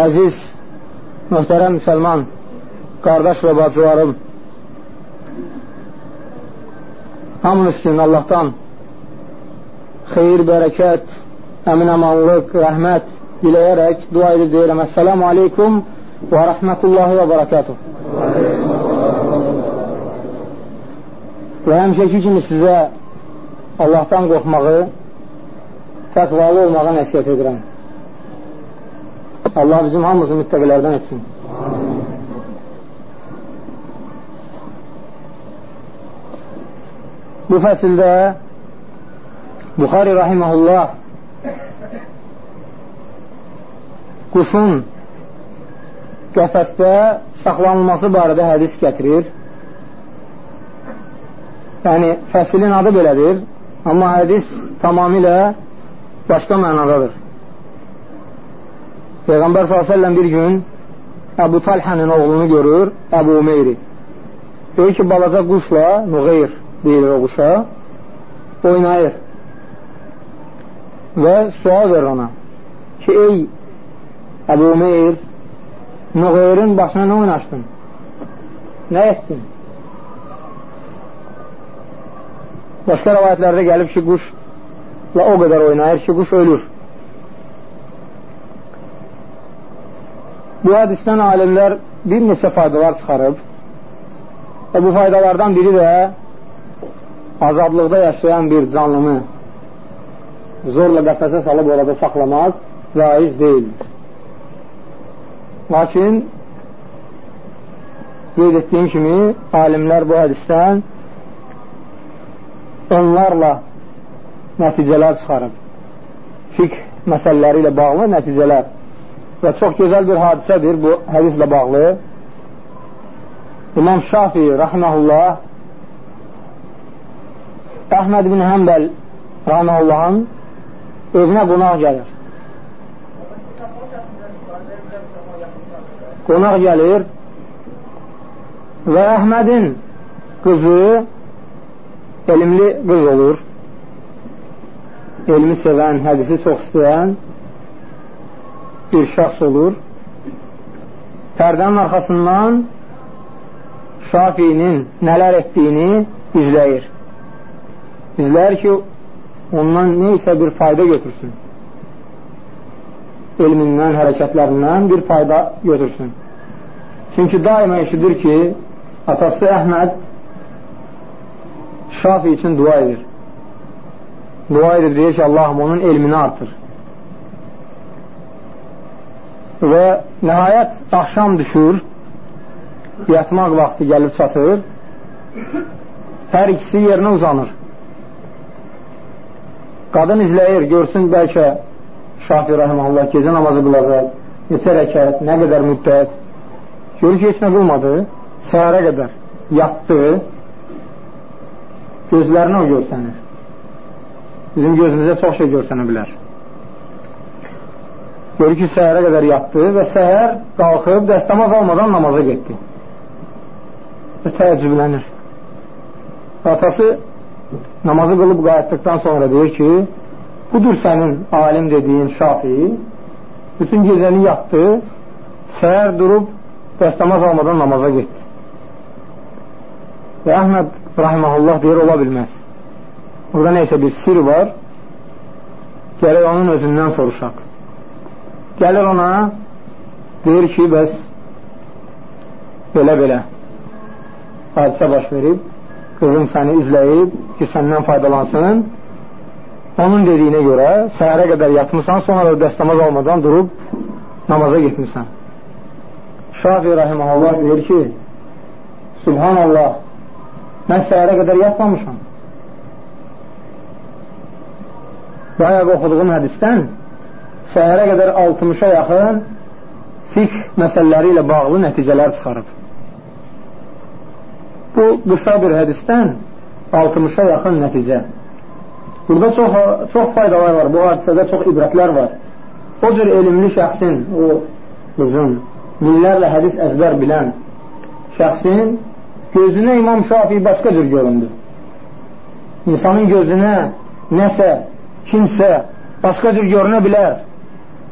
əziz, möhtərəm müsəlman, qardaş və bacılarım, hamınız üçün Allahdan xeyir, bərəkət, əmin-əmanlıq, rəhmət diləyərək dua edib deyirəm. Əssəlamu aleykum və rəhmətullahi və bərəkatuh. Və həmişəki kimi sizə Allahdan qorxmağı, təqvalı olmağa nəsiyyət edirəm. Allah bizim hamımızı müttəqilərdən etsin. Bu fəsildə Buxari Rahiməhullah quşun qəfəsdə saxlanılması barədə hədis gətirir. Yəni, fəsilin adı belədir, amma hədis tamamilə başqa mənadadır. Peyğəmbər s.ə.v bir gün Əbu Talhənin oğlunu görür, Əbu Umeyri. Deyir ki, balaca quşla, Nuğeyr deyilir o quşa, oynayır. Və sual verir ona ki, ey Əbu Umeyr, Nuğeyrin başına nə oynaşdın? Nə etdin? Başqa rəvayətlərdə gəlib ki, quşla o qədər oynayır ki, quş ölür. Bu hədisdən alimlər bir neçə faydalar çıxarıb və bu faydalardan biri də azadlıqda yaşayan bir canlını zorla qəfəsə salıb orada saxlamaq caiz deyildir. Lakin qeyd etdiyim kimi alimlər bu hədisdən onlarla nəticələr çıxarıb. Fiqh məsələləri ilə bağlı nəticələr və çox gözəl bir hadisədir bu hədislə bağlı. İmam Şafi rahiməhullah Əhməd bin Həmbəl rahmehullahın evinə qonaq gəlir. Qonaq gəlir və Əhmədin qızı elmli qız olur. Elmi sevən, hədisi çox istəyən bir şəxs olur. Pərdənin arxasından Şafinin nələr etdiyini izləyir. İzləyir ki, ondan neysə bir fayda götürsün. Elmindən, hərəkətlərindən bir fayda götürsün. Çünki daima eşidir ki, atası Əhməd Şafi üçün dua edir. Dua edir, deyir ki, Allahım onun elmini artır. Və nəhayət axşam düşür, yatmaq vaxtı gəlib çatır, hər ikisi yerinə uzanır. Qadın izləyir, görsün bəlkə Şafi Rəhməllah gecə namazı qılacaq, neçə rəkət, nə qədər müddət. Görür ki, heç nə qılmadı, səhərə qədər yatdı, gözlərinə o görsənir. Bizim gözümüzə çox şey görsənə bilər. Görür ki, səhərə qədər yatdı və səhər qalxıb dəstəmaz almadan namaza getdi. Və təəccüblənir. Atası namazı qılıb qayıtdıqdan sonra deyir ki, budur sənin alim dediyin şafi, bütün gecəni yatdı, səhər durub dəstəmaz almadan namaza getdi. Və Əhməd rahiməhullah deyir, ola bilməz. Burada neysə bir sir var, gərək onun özündən soruşaq. Gəlir ona, deyir ki, bəs belə-belə hadisə baş verib, qızım səni izləyib ki, səndən faydalansın. Onun dediyinə görə səhərə qədər yatmışsan, sonra da dəstəmaz almadan durub namaza getmişsən. Şafi Rahiməhullah deyir ki, Subhanallah, mən səhərə qədər yatmamışam. Bayaq oxuduğum hədisdən səhərə qədər 60-a yaxın fiqh məsələləri ilə bağlı nəticələr çıxarıb. Bu qısa bir hədisdən 60-a yaxın nəticə. Burada çox, çox faydalar var, bu hadisədə çox ibrətlər var. O cür elmli şəxsin, o qızın, minlərlə hədis əzbər bilən şəxsin gözünə İmam Şafii başqa cür göründü. İnsanın gözünə nəsə, kimsə başqa cür görünə bilər.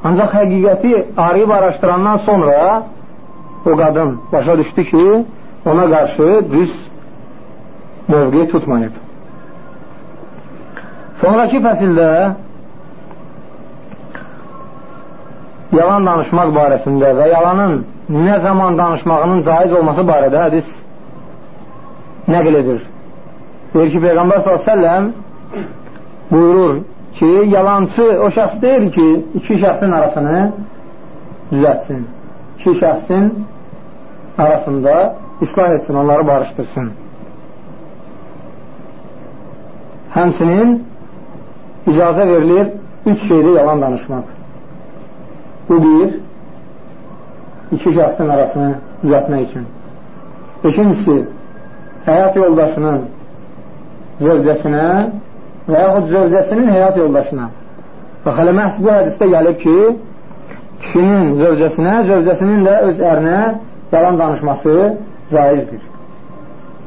Ancaq həqiqəti arayıb araşdırandan sonra o qadın başa düşdü ki, ona qarşı düz mövqe tutmayıb. Sonraki fəsildə yalan danışmaq barəsində və yalanın nə zaman danışmağının caiz olması barədə hədis nəql edir. Deyir ki, Peyğəmbər s.ə.v buyurur ki, yalancı o şəxs deyil ki, iki şəxsin arasını düzətsin. İki şəxsin arasında islah etsin, onları barışdırsın. Həmsinin icazə verilir üç şeydə yalan danışmaq. Bu bir, iki şəxsin arasını düzətmək üçün. İkincisi, həyat yoldaşının zövcəsinə və yaxud zövcəsinin həyat yoldaşına. Bax, hələ məhz bu hədisdə gəlib ki, kişinin zövcəsinə, zövcəsinin də öz ərinə yalan danışması caizdir.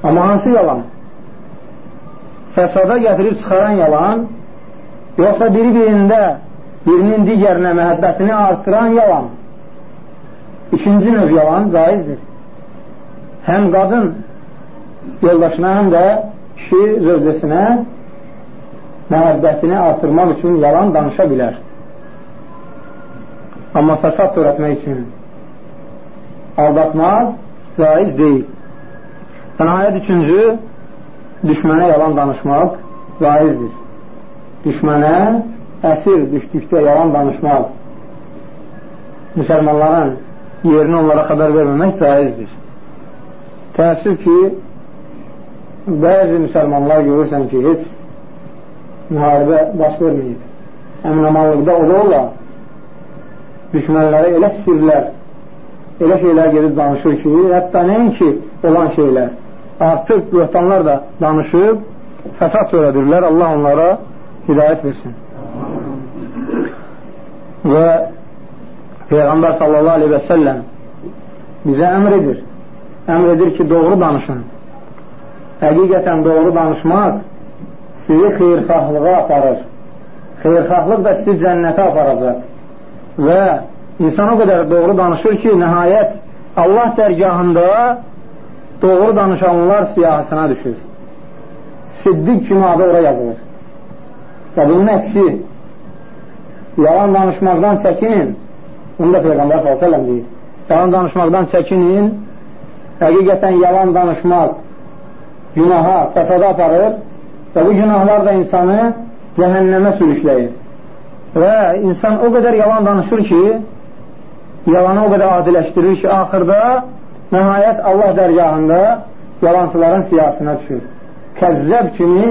Amma hansı yalan? Fəsada gətirib çıxaran yalan, yoxsa biri-birində birinin digərinə məhəbbətini artıran yalan. İkinci növ yalan caizdir. Həm qadın yoldaşına, həm də kişi zövcəsinə məhəbbətini artırmaq üçün yalan danışa bilər. Amma fəsad törətmək üçün aldatmaq caiz deyil. Nəhayət üçüncü, düşmənə yalan danışmaq caizdir. Düşmənə əsir düşdükdə yalan danışmaq, müsəlmanların yerini onlara xəbər verməmək caizdir. Təəssüf ki, bəzi müsəlmanlar görürsən ki, heç müharibə baş verməyib. Əminamanlıqda olurla düşmənlərə elə sirlər, elə şeylər gedib danışır ki, hətta nəinki olan şeylər, artıq böhtanlar da danışıb, fəsad törədirlər, Allah onlara hidayət versin. Və Peyğəmbər sallallahu aleyhi və səlləm bizə əmr edir. Əmr edir ki, doğru danışın. Həqiqətən doğru danışmaq sizi xeyrxahlığa aparır. Xeyrxahlıq da sizi cənnətə aparacaq. Və insan o qədər doğru danışır ki, nəhayət Allah dərgahında doğru danışanlar siyahısına düşür. Siddiq kimi adı ora yazılır. Və bunun əksi yalan danışmaqdan çəkinin. Bunu da Peyğəmbər s.ə.v deyir. Yalan danışmaqdan çəkinin. Həqiqətən yalan danışmaq günaha, fəsada aparır və bu günahlar da insanı cəhənnəmə sürükləyir. Və insan o qədər yalan danışır ki, yalanı o qədər adiləşdirir ki, axırda nəhayət Allah dərgahında yalancıların siyasına düşür. Kəzzəb kimi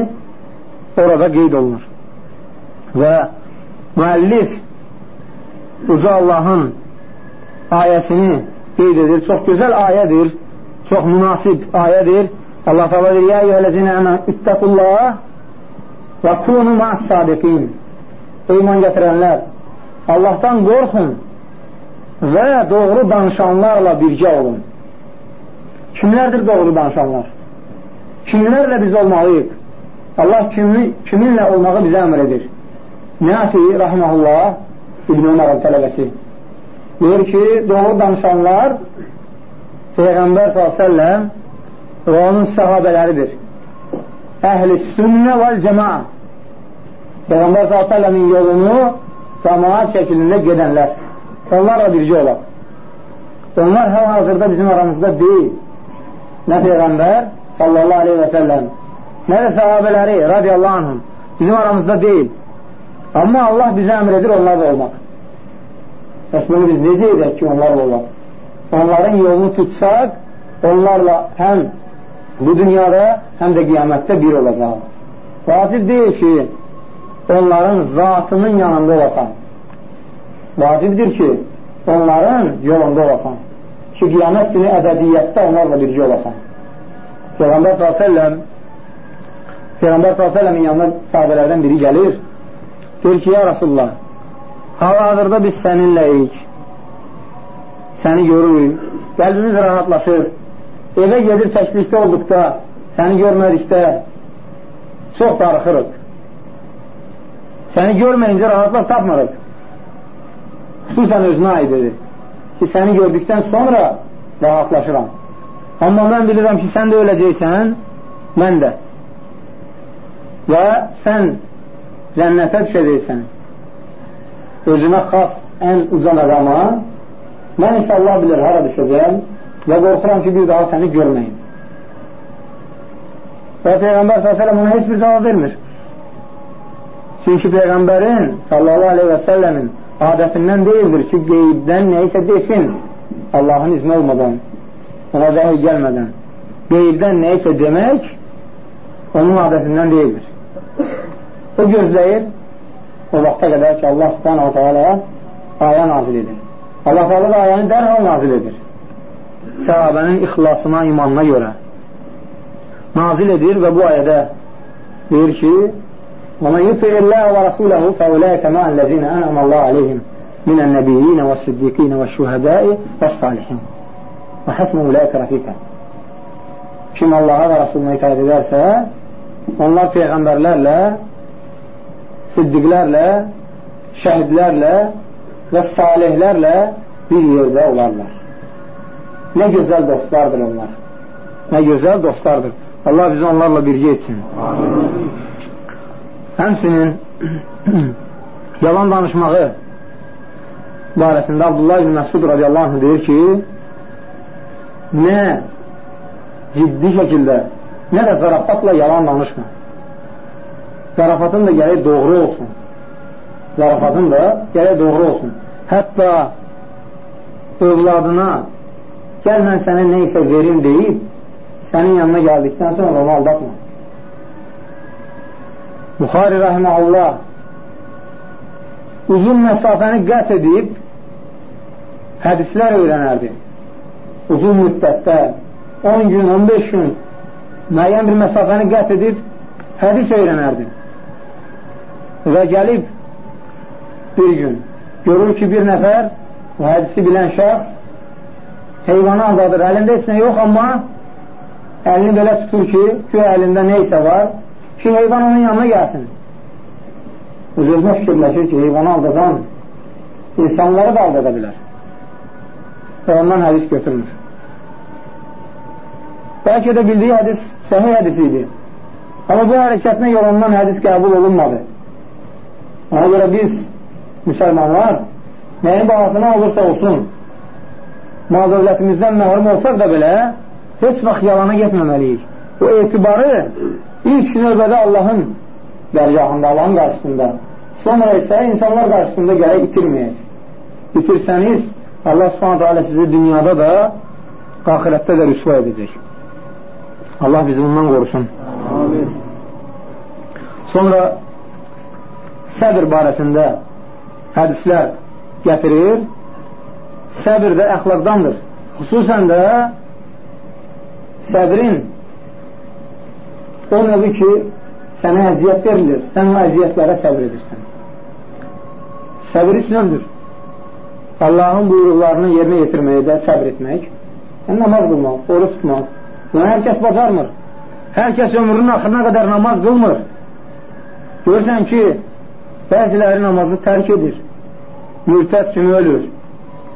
orada qeyd olunur. Və müəllif uca Allahın ayəsini qeyd edir. Çox gözəl ayədir, çox münasib ayədir. Allah təala deyir: "Ya eyyuhellezine amenu ittaqullah və kunu ma'as-sadiqin." İman gətirənlər, Allahdan qorxun və doğru danışanlarla birgə olun. Kimlərdir doğru danışanlar? Kimlərlə biz olmalıyıq? Allah kimi, kiminlə olmağı bizə əmr edir. Nəfi, rahiməhullah, İbn Ömər'in tələbəsi, deyir ki, doğru danışanlar Peyğəmbər s.ə.v və onun səhabələridir. Əhl-i sünnə vəl cəmaa. Peyğəmbər s.ə.v-in yolunu cəmaat şəkilində gedənlər. Onlarla bircə olaq. Onlar hal-hazırda bizim aramızda deyil. Nə Peyğəmbər sallallahu aleyhi və səlləm, nə də səhabələri radiyallahu anhum bizim aramızda deyil. Amma Allah bizə əmr edir onlarla olmaq. Bəs bunu biz necə edək ki, onlarla olaq? Onların yolunu tutsaq, onlarla həm bu dünyada, həm də qiyamətdə bir olacaq. Vacib deyil ki, onların zatının yanında olasan. Vacibdir ki, onların yolunda olasan. Ki, qiyamət günü ədədiyyətdə onlarla bircə olasan. Peyğəmbər s.ə.v Peyğəmbər s.ə.v-in yanına sahabələrdən biri gəlir Deyir ki, ya Rasulullah, hal-hazırda biz səninləyik, səni görürük, qəlbimiz rahatlaşır, evə gedir təklikdə olduqda, səni görmədikdə çox darıxırıq. Səni görməyincə rahatlıq tapmırıq. xüsusən özünə aid edir ki, səni gördükdən sonra rahatlaşıram. Amma mən bilirəm ki, sən də öləcəksən, mən də. Və sən cənnətə düşəcəksən. Özünə xas ən uca məqama, mən isə Allah bilir hara düşəcəm və qorxuram ki, bir daha səni görməyim. Və Peyğəmbər s.ə.v ona heç bir cavab vermir. Çünki Peyğəmbərin sallallahu aleyhi və səlləmin adətindən deyildir ki, qeybdən neysə desin Allahın izni olmadan, ona vəhiy gəlmədən. Qeybdən neysə demək onun adətindən deyildir. O gözləyir o vaxta qədər ki, Allah subhanahu teala ayə nazil edir. Allah Teala da ayəni dərhal nazil edir. Səhabənin ixlasına, imanına görə nazil edir və bu ayədə deyir ki, ومن يطع الله ورسوله فأولئك مع الذين أنعم الله عليهم من النبيين والصديقين والشهداء والصالحين وحسن أولئك رفيقا Kim Allaha və Rasuluna itaat edərsə, onlar peyğəmbərlərlə, siddiqlərlə, şəhidlərlə və salihlərlə bir yerdə olarlar. Nə gözəl dostlardır onlar. Nə gözəl dostlardır. Allah bizi onlarla birgə etsin. Amin. Həmsinin yalan danışmağı barəsində Abdullah ibn Məsud radiyallahu anh deyir ki, nə ciddi şəkildə, nə də zarafatla yalan danışma. Zarafatın da gərək doğru olsun. Zarafatın da gərək doğru olsun. Hətta övladına gəl mən sənə nə isə verim deyib, sənin yanına gəldikdən sonra onu aldatma. Buxari rəhməllah uzun məsafəni qət edib hədislər öyrənərdi. Uzun müddətdə 10 gün, 15 gün müəyyən bir məsafəni qət edib hədis öyrənərdi. Və gəlib bir gün görür ki, bir nəfər bu hədisi bilən şəxs heyvanı aldadır. Əlində heç nə yox, amma əlini belə tutur ki, ki əlində nə isə var ki, heyvan onun yanına gəlsin. Öz-özünə fikirləşir ki, heyvanı aldadan insanları da aldada bilər. Və ondan hədis götürmür. Bəlkə də bildiyi hədis səhih hədis idi. Amma bu hərəkətinə görə ondan hədis qəbul olunmadı. Ona görə biz, müsəlmanlar, nəyin bahasına olursa olsun, mal dövlətimizdən məhrum olsaq da belə, heç vaxt yalana getməməliyik. O etibarı İlk növbədə Allahın dərgahında, Allahın qarşısında. Sonra isə insanlar qarşısında gərək itirməyək. İtirsəniz, Allah subhanətə alə sizi dünyada da, ahirətdə də rüsva edəcək. Allah bizi bundan qorusun. Amin. Sonra səbir barəsində hədislər gətirir. Səbir də əxlaqdandır. Xüsusən də səbrin O növü ki, sənə əziyyət verilir, sən o əziyyətlərə səbr edirsən. Səbir üçündür. Allahın buyruqlarını yerinə yetirməyə də səbr etmək, yəni, namaz qılmaq, oruç tutmaq. Bunu hər kəs bacarmır. Hər kəs ömrünün axırına qədər namaz qılmır. Görürsən ki, bəziləri namazı tərk edir. Mürtəd kimi ölür.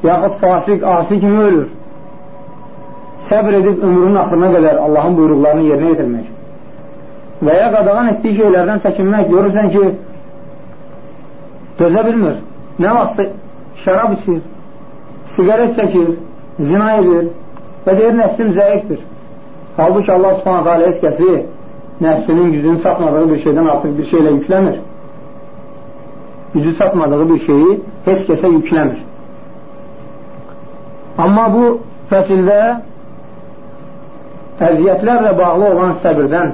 Yaxud fasik, asi kimi ölür. Səbr edib ömrünün axırına qədər Allahın buyruqlarını yerinə yetirmək və ya qadağan etdiyi şeylərdən çəkinmək görürsən ki, dözə bilmir. Nə vaxtsa şərab içir, sigaret çəkir, zina edir və deyir, nəfsim zəifdir. Halbuki Allah subhanət alə heç kəsi nəfsinin gücünü çatmadığı bir şeydən artıq bir şeylə yükləmir. Gücü çatmadığı bir şeyi heç kəsə yükləmir. Amma bu fəsildə əziyyətlərlə bağlı olan səbirdən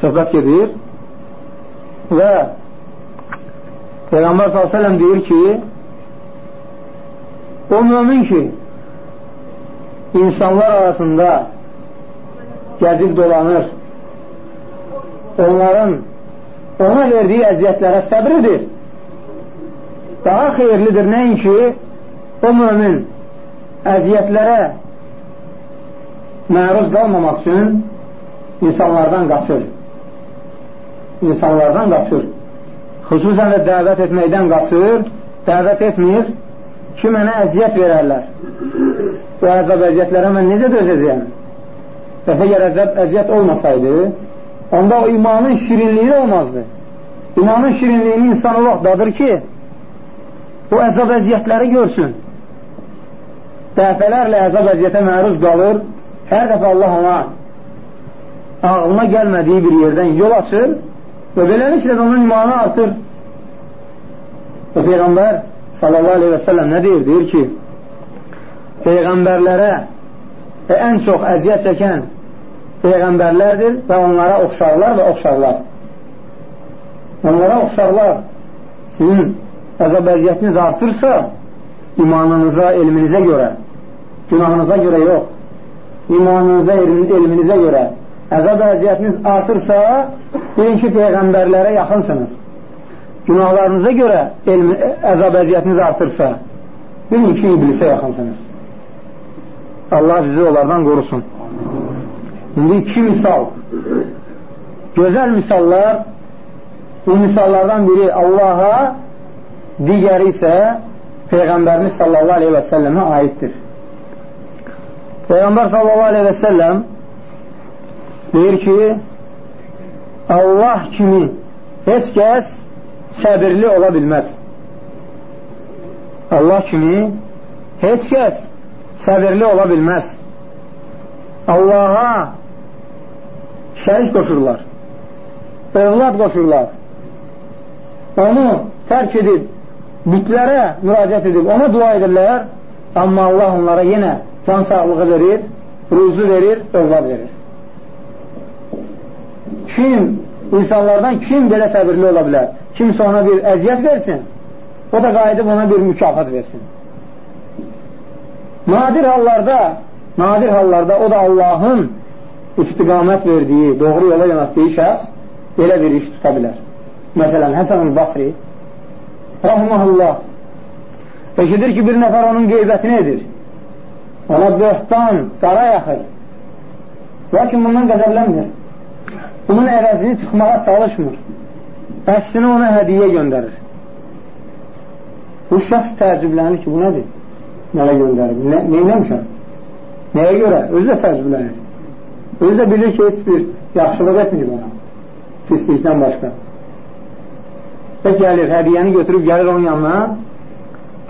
söhbət gedir və Peyğəmbər s.ə.v deyir ki o mümin ki insanlar arasında gəzib dolanır onların ona verdiyi əziyyətlərə səbr edir daha xeyirlidir nəinki o mümin əziyyətlərə məruz qalmamaq üçün insanlardan qaçır insanlardan qaçır. Xüsusən də dəvət etməkdən qaçır, dəvət etmir, ki, mənə əziyyət verərlər. Bu əzab əziyyətlərə mən necə dözəcəyəm? Bəs əgər əzab əziyyət olmasaydı, onda o imanın şirinliyi olmazdı. İmanın şirinliyini insan o vaxt dadır ki, bu əzab əziyyətləri görsün. Dəfələrlə əzab əziyyətə məruz qalır, hər dəfə Allah ona ağlına gəlmədiyi bir yerdən yol açır və beləliklə onun imanı artır. Və Peyğəmbər sallallahu aleyhi və səlləm nə deyir? Deyir ki, Peyğəmbərlərə və ən çox əziyyət çəkən Peyğəmbərlərdir və onlara oxşarlar və oxşarlar. Onlara oxşarlar. Sizin əzab əziyyətiniz artırsa, imanınıza, elminizə görə, günahınıza görə yox, imanınıza, elminizə görə əzab əziyyətiniz artırsa, bilin ki, Peyğəmbərlərə yaxınsınız. Günahlarınıza görə elmi, əzab əziyyətiniz artırsa, bilin ki, iblisə yaxınsınız. Allah bizi onlardan qorusun. İndi iki misal, gözəl misallar, bu misallardan biri Allaha, digəri isə Peyğəmbərimiz sallallahu aleyhi və səlləmə aiddir. Peyğəmbər sallallahu aleyhi və səlləm deyir ki, Allah kimi heç kəs səbirli ola bilməz. Allah kimi heç kəs səbirli ola bilməz. Allaha şərik qoşurlar, övlad qoşurlar, onu tərk edib, bütlərə müraciət edib, ona dua edirlər, amma Allah onlara yenə can sağlığı verir, ruzu verir, övlad verir. Kim, insanlardan kim belə səbirli ola bilər? Kimsə ona bir əziyyət versin, o da qayıdıb ona bir mükafat versin. Nadir hallarda, nadir hallarda o da Allahın istiqamət verdiyi, doğru yola yönətdiyi şəxs belə bir iş tuta bilər. Məsələn, Həsən-ül Basri rahiməhullah eşidir ki, bir nəfər onun qeybətini edir. Ona böhtan, qara yaxır. Lakin bundan qəzəblənmir. Bunun əvəzini çıxmağa çalışmır. Əksinə ona hədiyə göndərir. Bu şəxs təəccüblənir ki, bu nədir? Nələ göndərir? Nə, neynəmişəm? Nəyə görə? Özü də təəccüblənir. Özü də bilir ki, heç bir yaxşılıq etməyib ona. Pislikdən başqa. Və gəlir, hədiyəni götürüb gəlir onun yanına.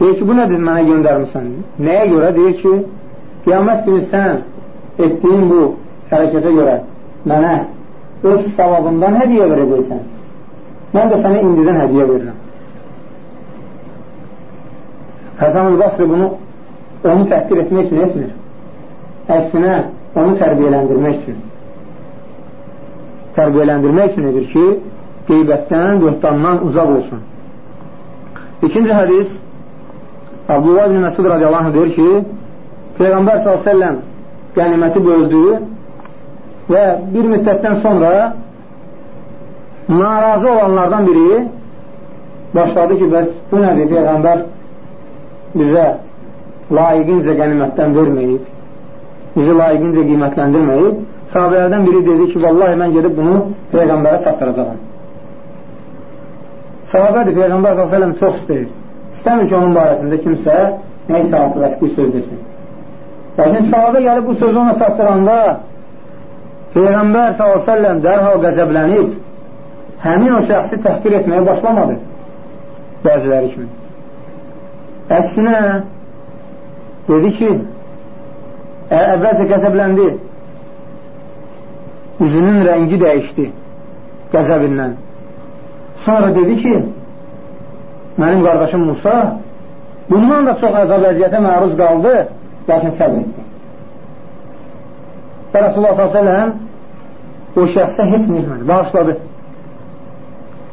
Deyir ki, bu nədir mənə göndərmirsən? Nəyə görə? Deyir ki, qiyamət günü sən etdiyin bu hərəkətə görə mənə öz savabından hədiyə verəcəksən. Mən də sənə indidən hədiyə verirəm. Həsən-ül Basri bunu onu təhqir etmək üçün etmir. Əksinə, onu tərbiyələndirmək üçün. Tərbiyələndirmək üçün edir ki, qeybətdən, böhtandan uzaq olsun. İkinci hədis Abdullah ibn Məsud radiyallahu anh deyir ki, Peyğəmbər s.ə.v qəniməti böldü və bir müddətdən sonra narazı olanlardan biri başladı ki, bəs bu nədir? Peyğəmbər bizə layiqincə qənimətdən verməyib, bizi layiqincə qiymətləndirməyib. Sahabələrdən biri dedi ki, vallahi mən gedib bunu Peyğəmbərə çatdıracaqam. Sahabədir, Peyğəmbər s.ə.v çox istəyir. İstəmir ki, onun barəsində kimsə neysə altı vəsqi söz desin. Lakin sahabə gəlib bu sözü ona çatdıranda Peyğəmbər s.ə.v dərhal qəzəblənib həmin o şəxsi təhqir etməyə başlamadı bəziləri kimi. Əksinə dedi ki, əvvəlcə qəzəbləndi, üzünün rəngi dəyişdi qəzəbindən. Sonra dedi ki, mənim qardaşım Musa bundan da çox əzab əziyyətə məruz qaldı, lakin səbr etdi. Və Rasulullah s.ə.v o şəxsə heç neymədi, bağışladı.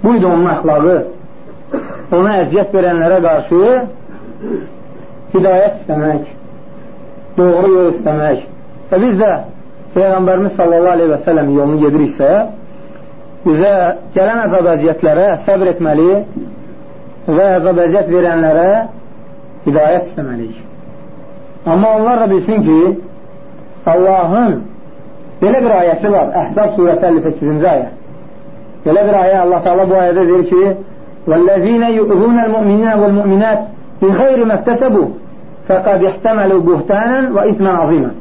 Bu idi onun əxlaqı. Ona əziyyət verənlərə qarşı hidayət istəmək, doğru yol istəmək. Və biz də Peyğəmbərimiz sallallahu aleyhi və sələm yolunu gediriksə, bizə gələn əzab əziyyətlərə səbr etməli və əzab əziyyət verənlərə hidayət istəməliyik. Amma onlar da bilsin ki, Allahın belə bir ayəsi var, Əhzab surəsi 58-ci ayə. Belə bir ayə Allah Teala bu ayədə deyir ki: "Vəllezîne yu'zûnel mu'minîne vel mu'minat بِغَيْرِ məqtəsəbu fəqəd ihtəməlu buhtənən və ithmən azimən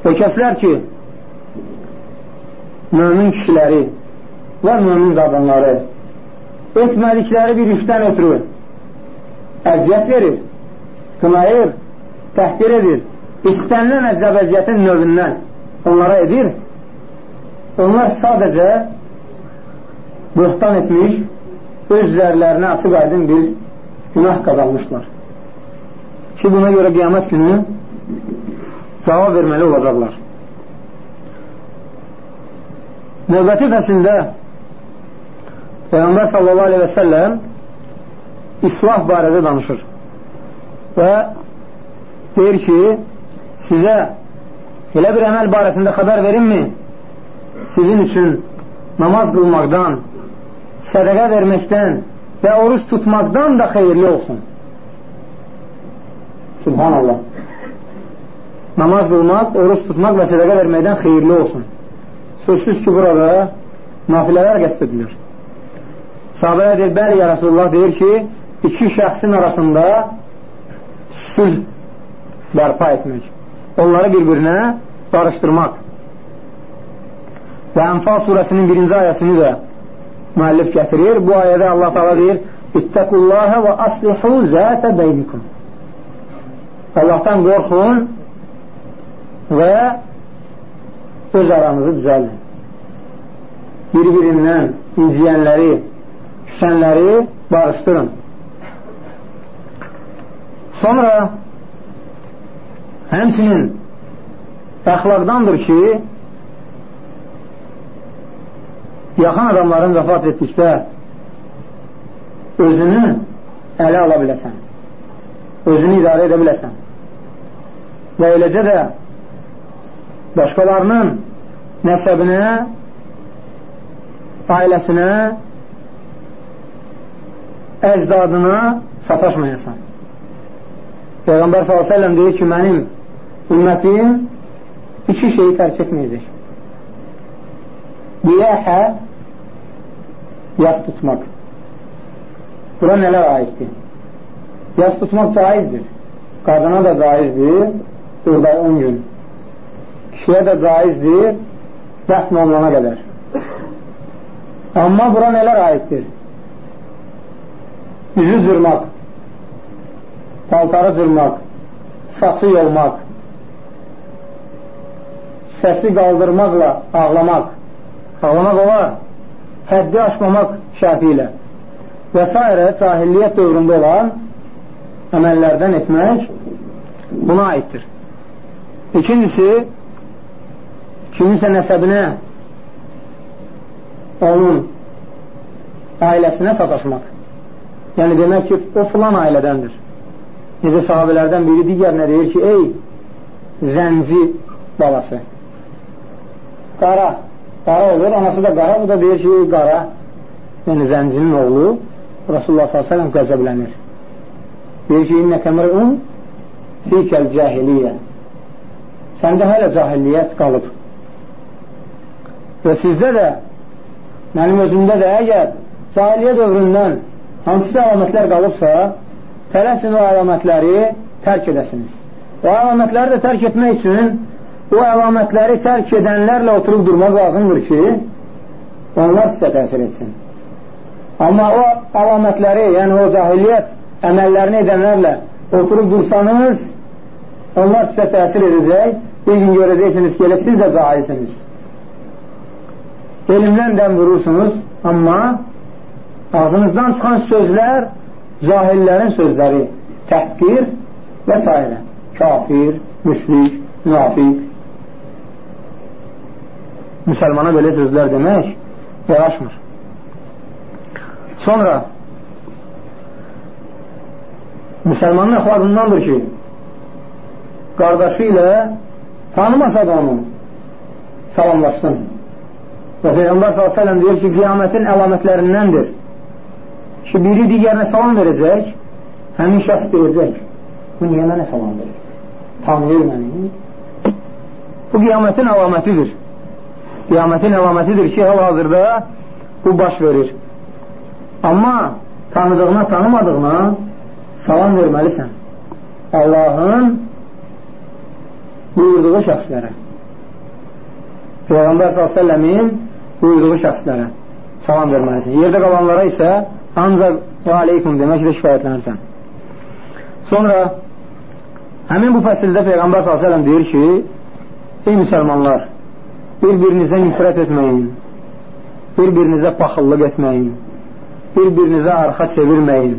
O kəslər ki, mömin kişiləri və mömin qadınları etmədikləri bir işdən ötürü əziyyət verir, qınayır, təhqir edir, istənilən əzəb əziyyətin növündən onlara edir, onlar sadəcə böhtan etmiş, öz üzərlərinə açıq aydın bir günah qazanmışlar. Ki, buna görə qiyamət günü cavab verməli olacaqlar. Növbəti fəsildə Peyğəmbər sallallahu aleyhi və səlləm islah barədə danışır və deyir ki, sizə elə bir əməl barəsində xəbər verimmi? Sizin üçün namaz qılmaqdan, sədəqə verməkdən və oruç tutmaqdan da xeyirli olsun. Subhanallah namaz qılmaq, oruç tutmaq və sədəqə verməkdən xeyirli olsun. Sözsüz ki, burada nafilələr qəst edilir. Sahabəyə deyir, bəli, ya Rasulullah deyir ki, iki şəxsin arasında sülh bərpa etmək, onları bir-birinə barışdırmaq. Və Ənfal surəsinin birinci ayəsini də müəllif gətirir. Bu ayədə Allah taala deyir: "İttəqullaha və aslihu zətə beynikum." Allahdan qorxun və öz aranızı düzəldin. Bir-birindən inciyənləri, küsənləri barışdırın. Sonra həmsinin əxlaqdandır ki, yaxın adamların vəfat etdikdə özünü ələ ala biləsən, özünü idarə edə biləsən və eləcə də başqalarının nəsəbinə, ailəsinə, əcdadına sataşmayasan. Peyğəmbər s.ə.v deyir ki, mənim ümmətim iki şeyi tərk etməyəcək. Biyəhə yas tutmaq. Bura nələr aiddir? Yas tutmaq caizdir. Qadına da caizdir. Burada 10 gün kişiyə də caizdir dəfn olunana qədər. Amma bura nələr aiddir? Üzü zırmaq, paltarı zırmaq, saçı yolmaq, səsi qaldırmaqla ağlamaq, ağlamaq olar, həddi aşmamaq şərti ilə və s. cahilliyyət dövründə olan əməllərdən etmək buna aiddir. İkincisi, kiminsə nəsəbinə onun ailəsinə sataşmaq. Yəni demək ki, o filan ailədəndir. Necə sahabələrdən biri digərinə deyir ki, ey zənci balası. Qara. Qara olur, anası da qara, bu da deyir ki, qara. Yəni zəncinin oğlu Rasulullah s.ə.v qəzəblənir. Deyir ki, innə kəmrəun fikəl cahiliyyə. Səndə hələ cahilliyyət qalıb. Və sizdə də, mənim özümdə də əgər cahiliyə dövründən hansısa əlamətlər qalıbsa, tələsin o əlamətləri tərk edəsiniz. O əlamətləri də tərk etmək üçün o əlamətləri tərk edənlərlə oturub durmaq lazımdır ki, onlar sizə təsir etsin. Amma o əlamətləri, yəni o cahiliyyət əməllərini edənlərlə oturub dursanız, onlar sizə təsir edəcək, bir gün görəcəksiniz ki, elə siz də cahilsiniz elmdən dəm vurursunuz, amma ağzınızdan çıxan sözlər cahillərin sözləri, təhqir və s. Kafir, müşrik, münafiq. Müsəlmana belə sözlər demək yaraşmır. Sonra müsəlmanın əxlaqındandır ki, qardaşı ilə tanımasa da onu salamlaşsın. Və Peyğəmbər s.ə.v deyir ki, qiyamətin əlamətlərindəndir ki, biri digərinə salam verəcək, həmin şəxs deyəcək, bu niyə mənə salam verir? Tanıyır məni. Bu qiyamətin əlamətidir. Qiyamətin əlamətidir ki, hal-hazırda bu baş verir. Amma tanıdığına, tanımadığına salam verməlisən. Allahın buyurduğu şəxslərə. Peyğəmbər s.ə.v-in buyurduğu şəxslərə salam verməlisən. Yerdə qalanlara isə ancaq və aleykum deməklə şikayətlənirsən. Sonra həmin bu fəsildə Peyğəmbər s.ə.v deyir ki, ey müsəlmanlar, bir-birinizə nifrət etməyin, bir-birinizə paxıllıq etməyin, bir-birinizə arxa çevirməyin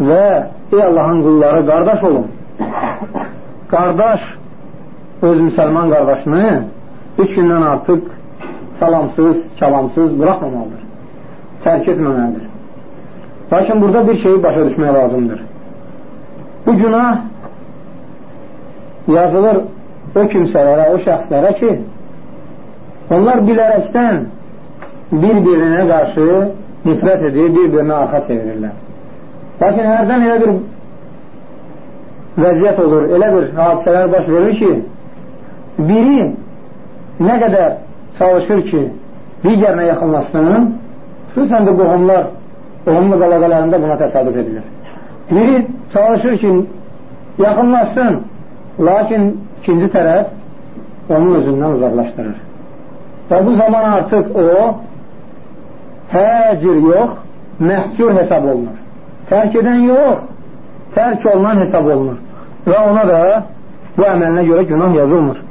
və ey Allahın qulları qardaş olun. Qardaş öz müsəlman qardaşını üç gündən artıq salamsız, kəlamsız buraxmamalıdır. Tərk etməməlidir. Lakin burada bir şeyi başa düşmək lazımdır. Bu günah yazılır o kimsələrə, o şəxslərə ki, onlar bilərəkdən bir-birinə qarşı nifrət edir, bir-birinə arxa çevirirlər. Lakin hərdən elə bir vəziyyət olur, elə bir hadisələr baş verir ki, biri nə qədər çalışır ki, digərinə yaxınlaşsın, xüsusən də qohumlar, qohumlu qalaqalarında buna təsadüf edilir. Biri çalışır ki, yaxınlaşsın, lakin ikinci tərəf onun özündən uzaqlaşdırır. Və bu zaman artıq o həcir yox, məhcur hesab olunur. Tərk edən yox, tərk olunan hesab olunur. Və ona da bu əməlinə görə günah yazılmır.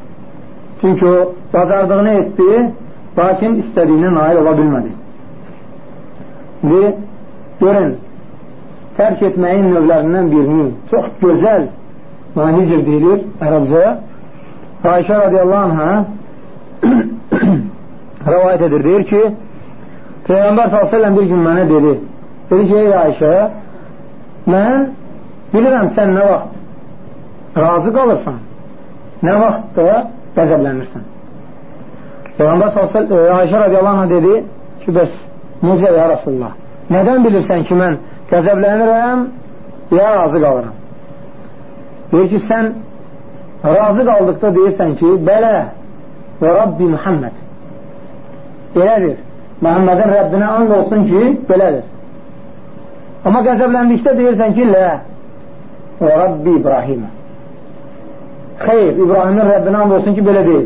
Çünki o bacardığını etdi, lakin istədiyinə nail ola bilmədi. Və görün, tərk etməyin növlərindən birini çox gözəl manicir deyilir ərəbcə. Ayşə radiyallahu anhə rəvayət edir, deyir ki, Peyğəmbər s.ə.v bir gün mənə dedi, dedi ki, ey Ayşə, mən bilirəm sən nə vaxt razı qalırsan, nə vaxt da qəzəblənirsən. Peyğəmbər s.ə.v e, Ayşə radiyallahu anh dedi ki, bəs necə ya Rasulullah? Nədən bilirsən ki, mən qəzəblənirəm, ya razı qalıram? Deyir ki, sən razı qaldıqda deyirsən ki, bələ və Rabbi Muhammed. Belədir. Məhəmmədin Rəbbinə and olsun ki, belədir. Amma qəzəbləndikdə deyirsən ki, lə və Rabbi İbrahimə. Xeyr, İbrahimin Rəbbinə and olsun ki, belə deyil.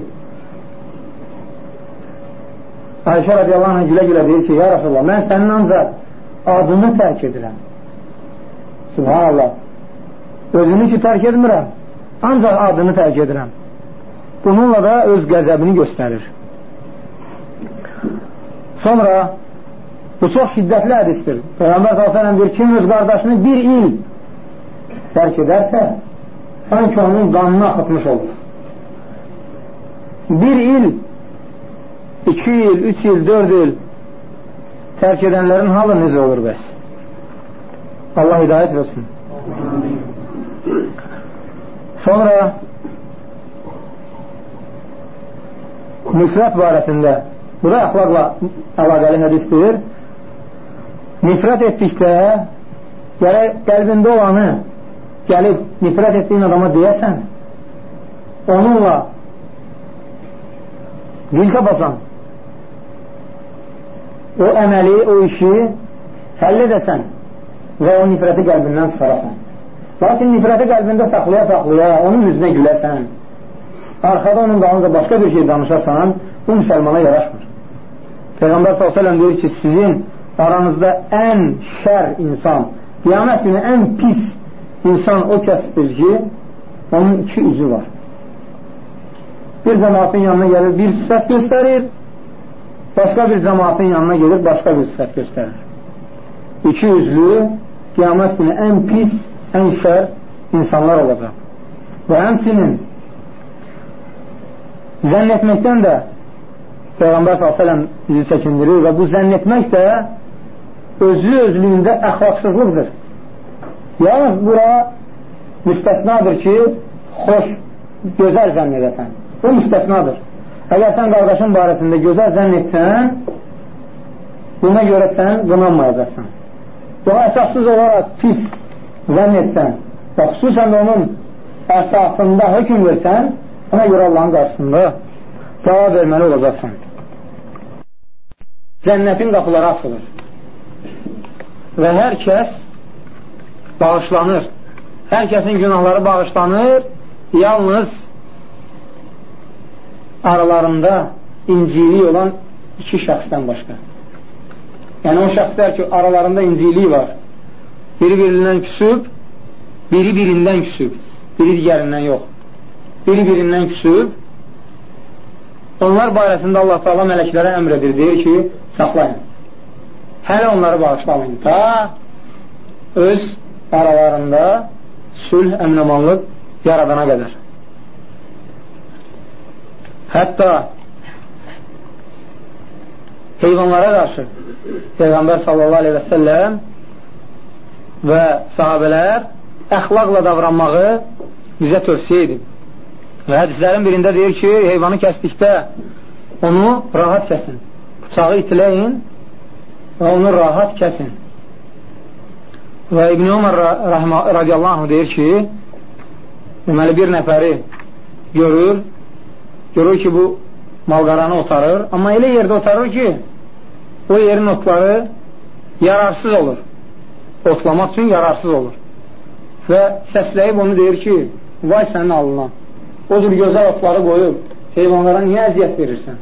Ayşə radiyallahu anh gülə-gülə deyir ki, ya Rasulullah, mən sənin ancaq adını tərk edirəm. Subhanallah. Özünü ki, tərk etmirəm. Ancaq adını tərk edirəm. Bununla da öz qəzəbini göstərir. Sonra bu çox şiddətli hədistir. Peyğəmbər s.ə.v deyir, kim öz qardaşını bir il tərk edərsə, sanki onun qanını axıtmış olur. Bir il, iki il, üç il, dörd il tərk edənlərin halı necə olur bəs? Allah hidayət versin. Sonra nifrət barəsində bu da əxlaqla əlaqəli hədisdir. Nifrət etdikdə gərək qəlbində olanı gəlib nifrət etdiyin adama deyəsən, onunla dil tapasan, o əməli, o işi həll edəsən və o nifrəti qəlbindən çıxarasan. Lakin nifrəti qəlbində saxlaya-saxlaya, onun üzünə güləsən, arxada onun dalınca başqa bir şey danışasan, bu müsəlmana yaraşmır. Peyğəmbər s.ə.v deyir ki, sizin aranızda ən şər insan, qiyamət günü ən pis insan o kəsdir ki, onun iki üzü var. Bir cəmaatın yanına gəlir, bir sifət göstərir, başqa bir cəmaatın yanına gelir, başqa bir sifət göstərir. İki üzlü, qiyamət günü ən pis, ən şər insanlar olacaq. Və həmçinin zənn etməkdən də Peyğəmbər s.ə.v bizi çəkindirir və bu zənn etmək də özlü özlüyündə əxlaqsızlıqdır. Yalnız bura müstəsnadır ki, xoş, gözəl zənn edəsən. Bu müstəsnadır. Əgər sən qardaşın barəsində gözəl zənn etsən, buna görə sən qınanmayacaqsan. Yox, əsassız olaraq pis zənn etsən və xüsusən onun əsasında hökum versən, ona görə Allahın qarşısında cavab verməli olacaqsan. Cənnətin qapıları açılır. və hər kəs bağışlanır. Hər kəsin günahları bağışlanır, yalnız aralarında incilik olan iki şəxsdən başqa. Yəni, o şəxslər ki, aralarında incilik var. Biri birindən küsüb, biri birindən küsüb, biri digərindən yox. Biri birindən küsüb, onlar barəsində Allah Taala mələklərə əmr edir, deyir ki, saxlayın. Hələ onları bağışlamayın. Ta öz aralarında sülh, əmnəmanlıq yaradana qədər. Hətta heyvanlara qarşı Peyğəmbər sallallahu aleyhi və səlləm və sahabələr əxlaqla davranmağı bizə tövsiyə edib. Və hədislərin birində deyir ki, heyvanı kəsdikdə onu rahat kəsin. Bıçağı itiləyin və onu rahat kəsin. Və İbn Ömər radiyallahu anh deyir ki, deməli bir nəfəri görür, görür ki, bu malqaranı otarır, amma elə yerdə otarır ki, o yerin otları yararsız olur. Otlamaq üçün yararsız olur. Və səsləyib onu deyir ki, vay sənin alına, o cür gözəl otları qoyub, heyvanlara niyə əziyyət verirsən?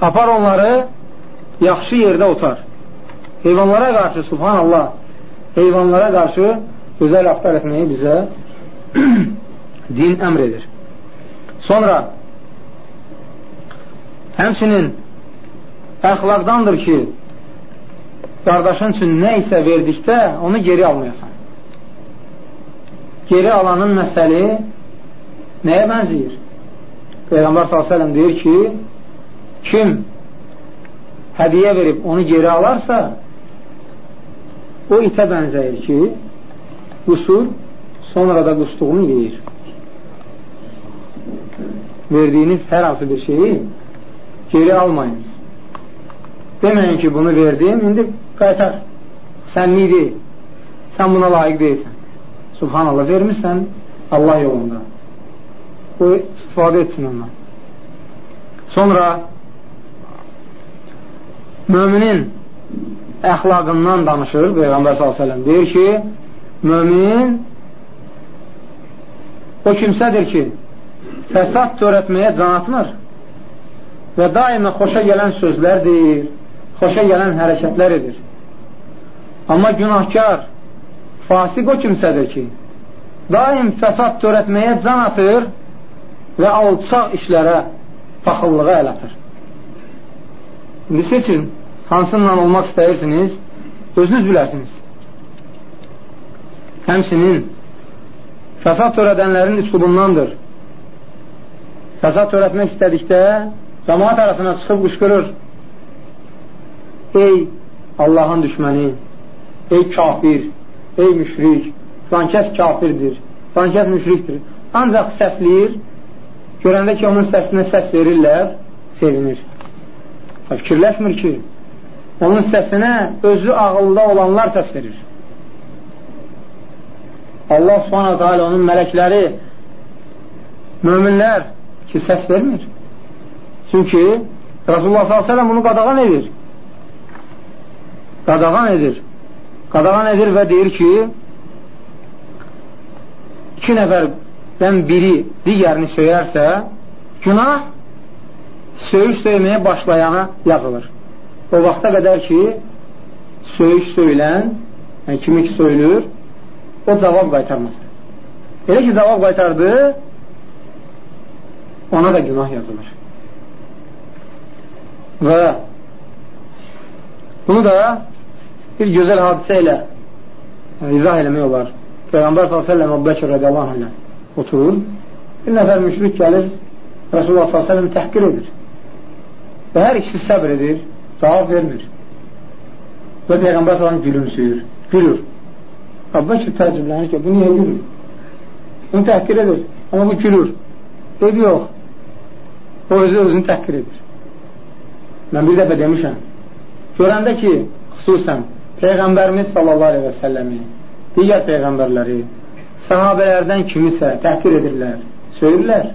Apar onları yaxşı yerdə otar. Heyvanlara qarşı, subhanallah, heyvanlara qarşı gözəl rəftar etməyi bizə din əmr edir. Sonra həmçinin əxlaqdandır ki, qardaşın üçün nə isə verdikdə onu geri almayasan. Geri alanın məsəli nəyə bənziyir? Peyğəmbər s.ə.v deyir ki, kim hədiyə verib onu geri alarsa, o itə bənzəyir ki, qusur, sonra da qustuğunu yeyir. Verdiyiniz hər hansı bir şeyi geri almayın. Deməyin ki, bunu verdim, indi qaytar. Sənlidir. Sən buna layiq deyilsən. Subhanallah, vermirsən Allah yolunda. Bu, istifadə etsin ondan. Sonra müminin əxlaqından danışır Peyğəmbər s.ə.v. Deyir ki, mümin o kimsədir ki, fəsad törətməyə can atmır və daima xoşa gələn sözlər deyir, xoşa gələn hərəkətlər edir. Amma günahkar, fasiq o kimsədir ki, daim fəsad törətməyə can atır və alçaq işlərə, paxıllığa əl atır. İndi seçin, hansınla olmaq istəyirsiniz, özünüz bilərsiniz. Həmsinin fəsad törədənlərin üslubundandır. Fəsad törətmək istədikdə cəmaat arasına çıxıb qışqırır. Ey Allahın düşməni, ey kafir, ey müşrik, fankəs kafirdir, fankəs müşrikdir. Ancaq səsləyir, görəndə ki, onun səsinə səs verirlər, sevinir. Fikirləşmir ki, onun səsinə özü ağılda olanlar səs verir. Allah subhanahu teala onun mələkləri, möminlər ki, səs vermir. Çünki Rasulullah s.ə.v bunu qadağan edir qadağan edir. Qadağan edir və deyir ki, iki nəfərdən biri digərini söyərsə, günah söyüş söyməyə başlayana yazılır. O vaxta qədər ki, söyüş söylən, yəni kimi ki söylür, o cavab qaytarmasın. Elə ki, cavab qaytardı, ona da günah yazılır. Və bunu da bir gözəl hadisə ilə izah eləmək olar. Peyğəmbər s.ə.v Əbu Bəkir radiyallahu ilə oturur. Bir nəfər müşrik gəlir, Rasulullah s.ə.v təhqir edir. Və hər ikisi səbr edir, cavab vermir. Və Peyğəmbər s.ə.v gülümsüyür, gülür. Əbu Bəkir təəccüblənir ki, bu niyə gülür? Onu təhqir edir, amma bu gülür. Dedi, yox. O özü özünü təhqir edir. Mən bir dəfə demişəm, görəndə ki, xüsusən Peyğəmbərimiz sallallahu aleyhi və səlləmi, digər peyğəmbərləri, sahabələrdən kimisə təhqir edirlər, söyürlər,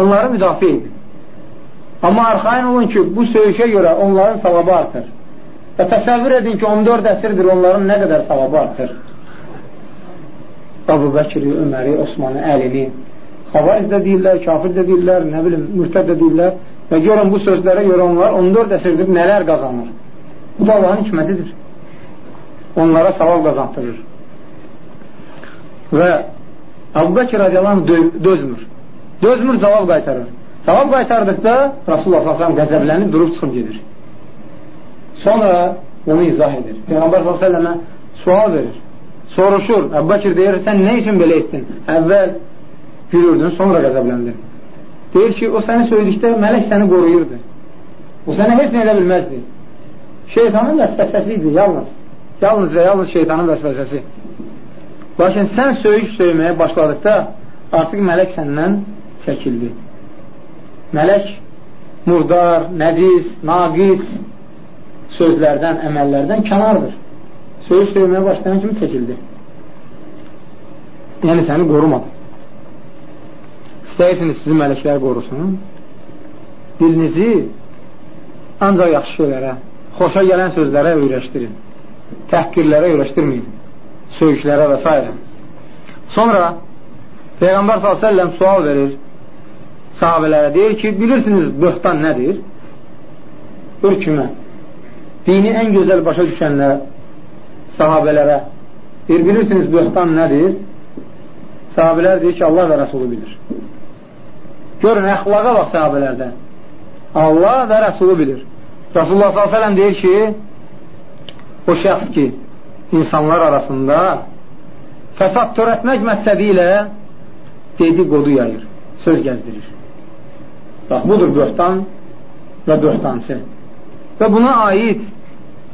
onları müdafiə edin. Amma arxain olun ki, bu söyüşə görə onların savabı artır. Və təsəvvür edin ki, 14 əsrdir onların nə qədər savabı artır. Abu Bəkri, Öməri, Osmanı, Əlini, xavariz də deyirlər, kafir də deyirlər, nə bilim, mürtəd də deyirlər və görün bu sözlərə görə onlar 14 əsrdir nələr qazanır. Bu da Allahın hikmətidir. Onlara savab qazandırır. Və Abu Bəkir radiyalan dözmür. Dözmür, cavab qaytarır. Cavab qaytardıqda Rasulullah s.ə.v qəzəblənib durub çıxıb gedir. Sonra onu izah edir. Peyğəmbər s.ə.və sual verir. Soruşur. Əbu Bəkir deyir, sən nə üçün belə etdin? Əvvəl gülürdün, sonra qəzəbləndin. Deyir ki, o səni söydükdə mələk səni qoruyurdu. O səni heç nə edə bilməzdi. Şeytanın vəsvəsəsi idi, yalnız. Yalnız və yalnız şeytanın vəsvəsəsi. Lakin sən söyüş söyməyə başladıqda artıq mələk səndən çəkildi. Mələk murdar, nəcis, naqis sözlərdən, əməllərdən kənardır. Söyüş söyməyə başlayan kimi çəkildi. Yəni səni qorumadı. İstəyirsiniz sizi mələklər qorusun. Dilinizi ancaq yaxşı şeylərə, xoşa gələn sözlərə öyrəşdirin. Təhqirlərə öyrəşdirməyin. Söyüşlərə və s. Sonra Peyğəmbər s.ə.v sual verir sahabələrə. Deyir ki, bilirsiniz böhtan nədir? Ürkümə. Dini ən gözəl başa düşənlər sahabələrə deyir, bilirsiniz böhtan nədir? Sahabələr deyir ki, Allah və Rəsulu bilir. Görün, əxlaqa bax sahabələrdə. Allah və Rəsulu bilir. Rasulullah s.ə.v deyir ki, o şəxs ki, insanlar arasında fəsad törətmək məqsədi ilə dedikodu yayır, söz gəzdirir. Bax, budur böhtan və böhtancı. Və buna aid,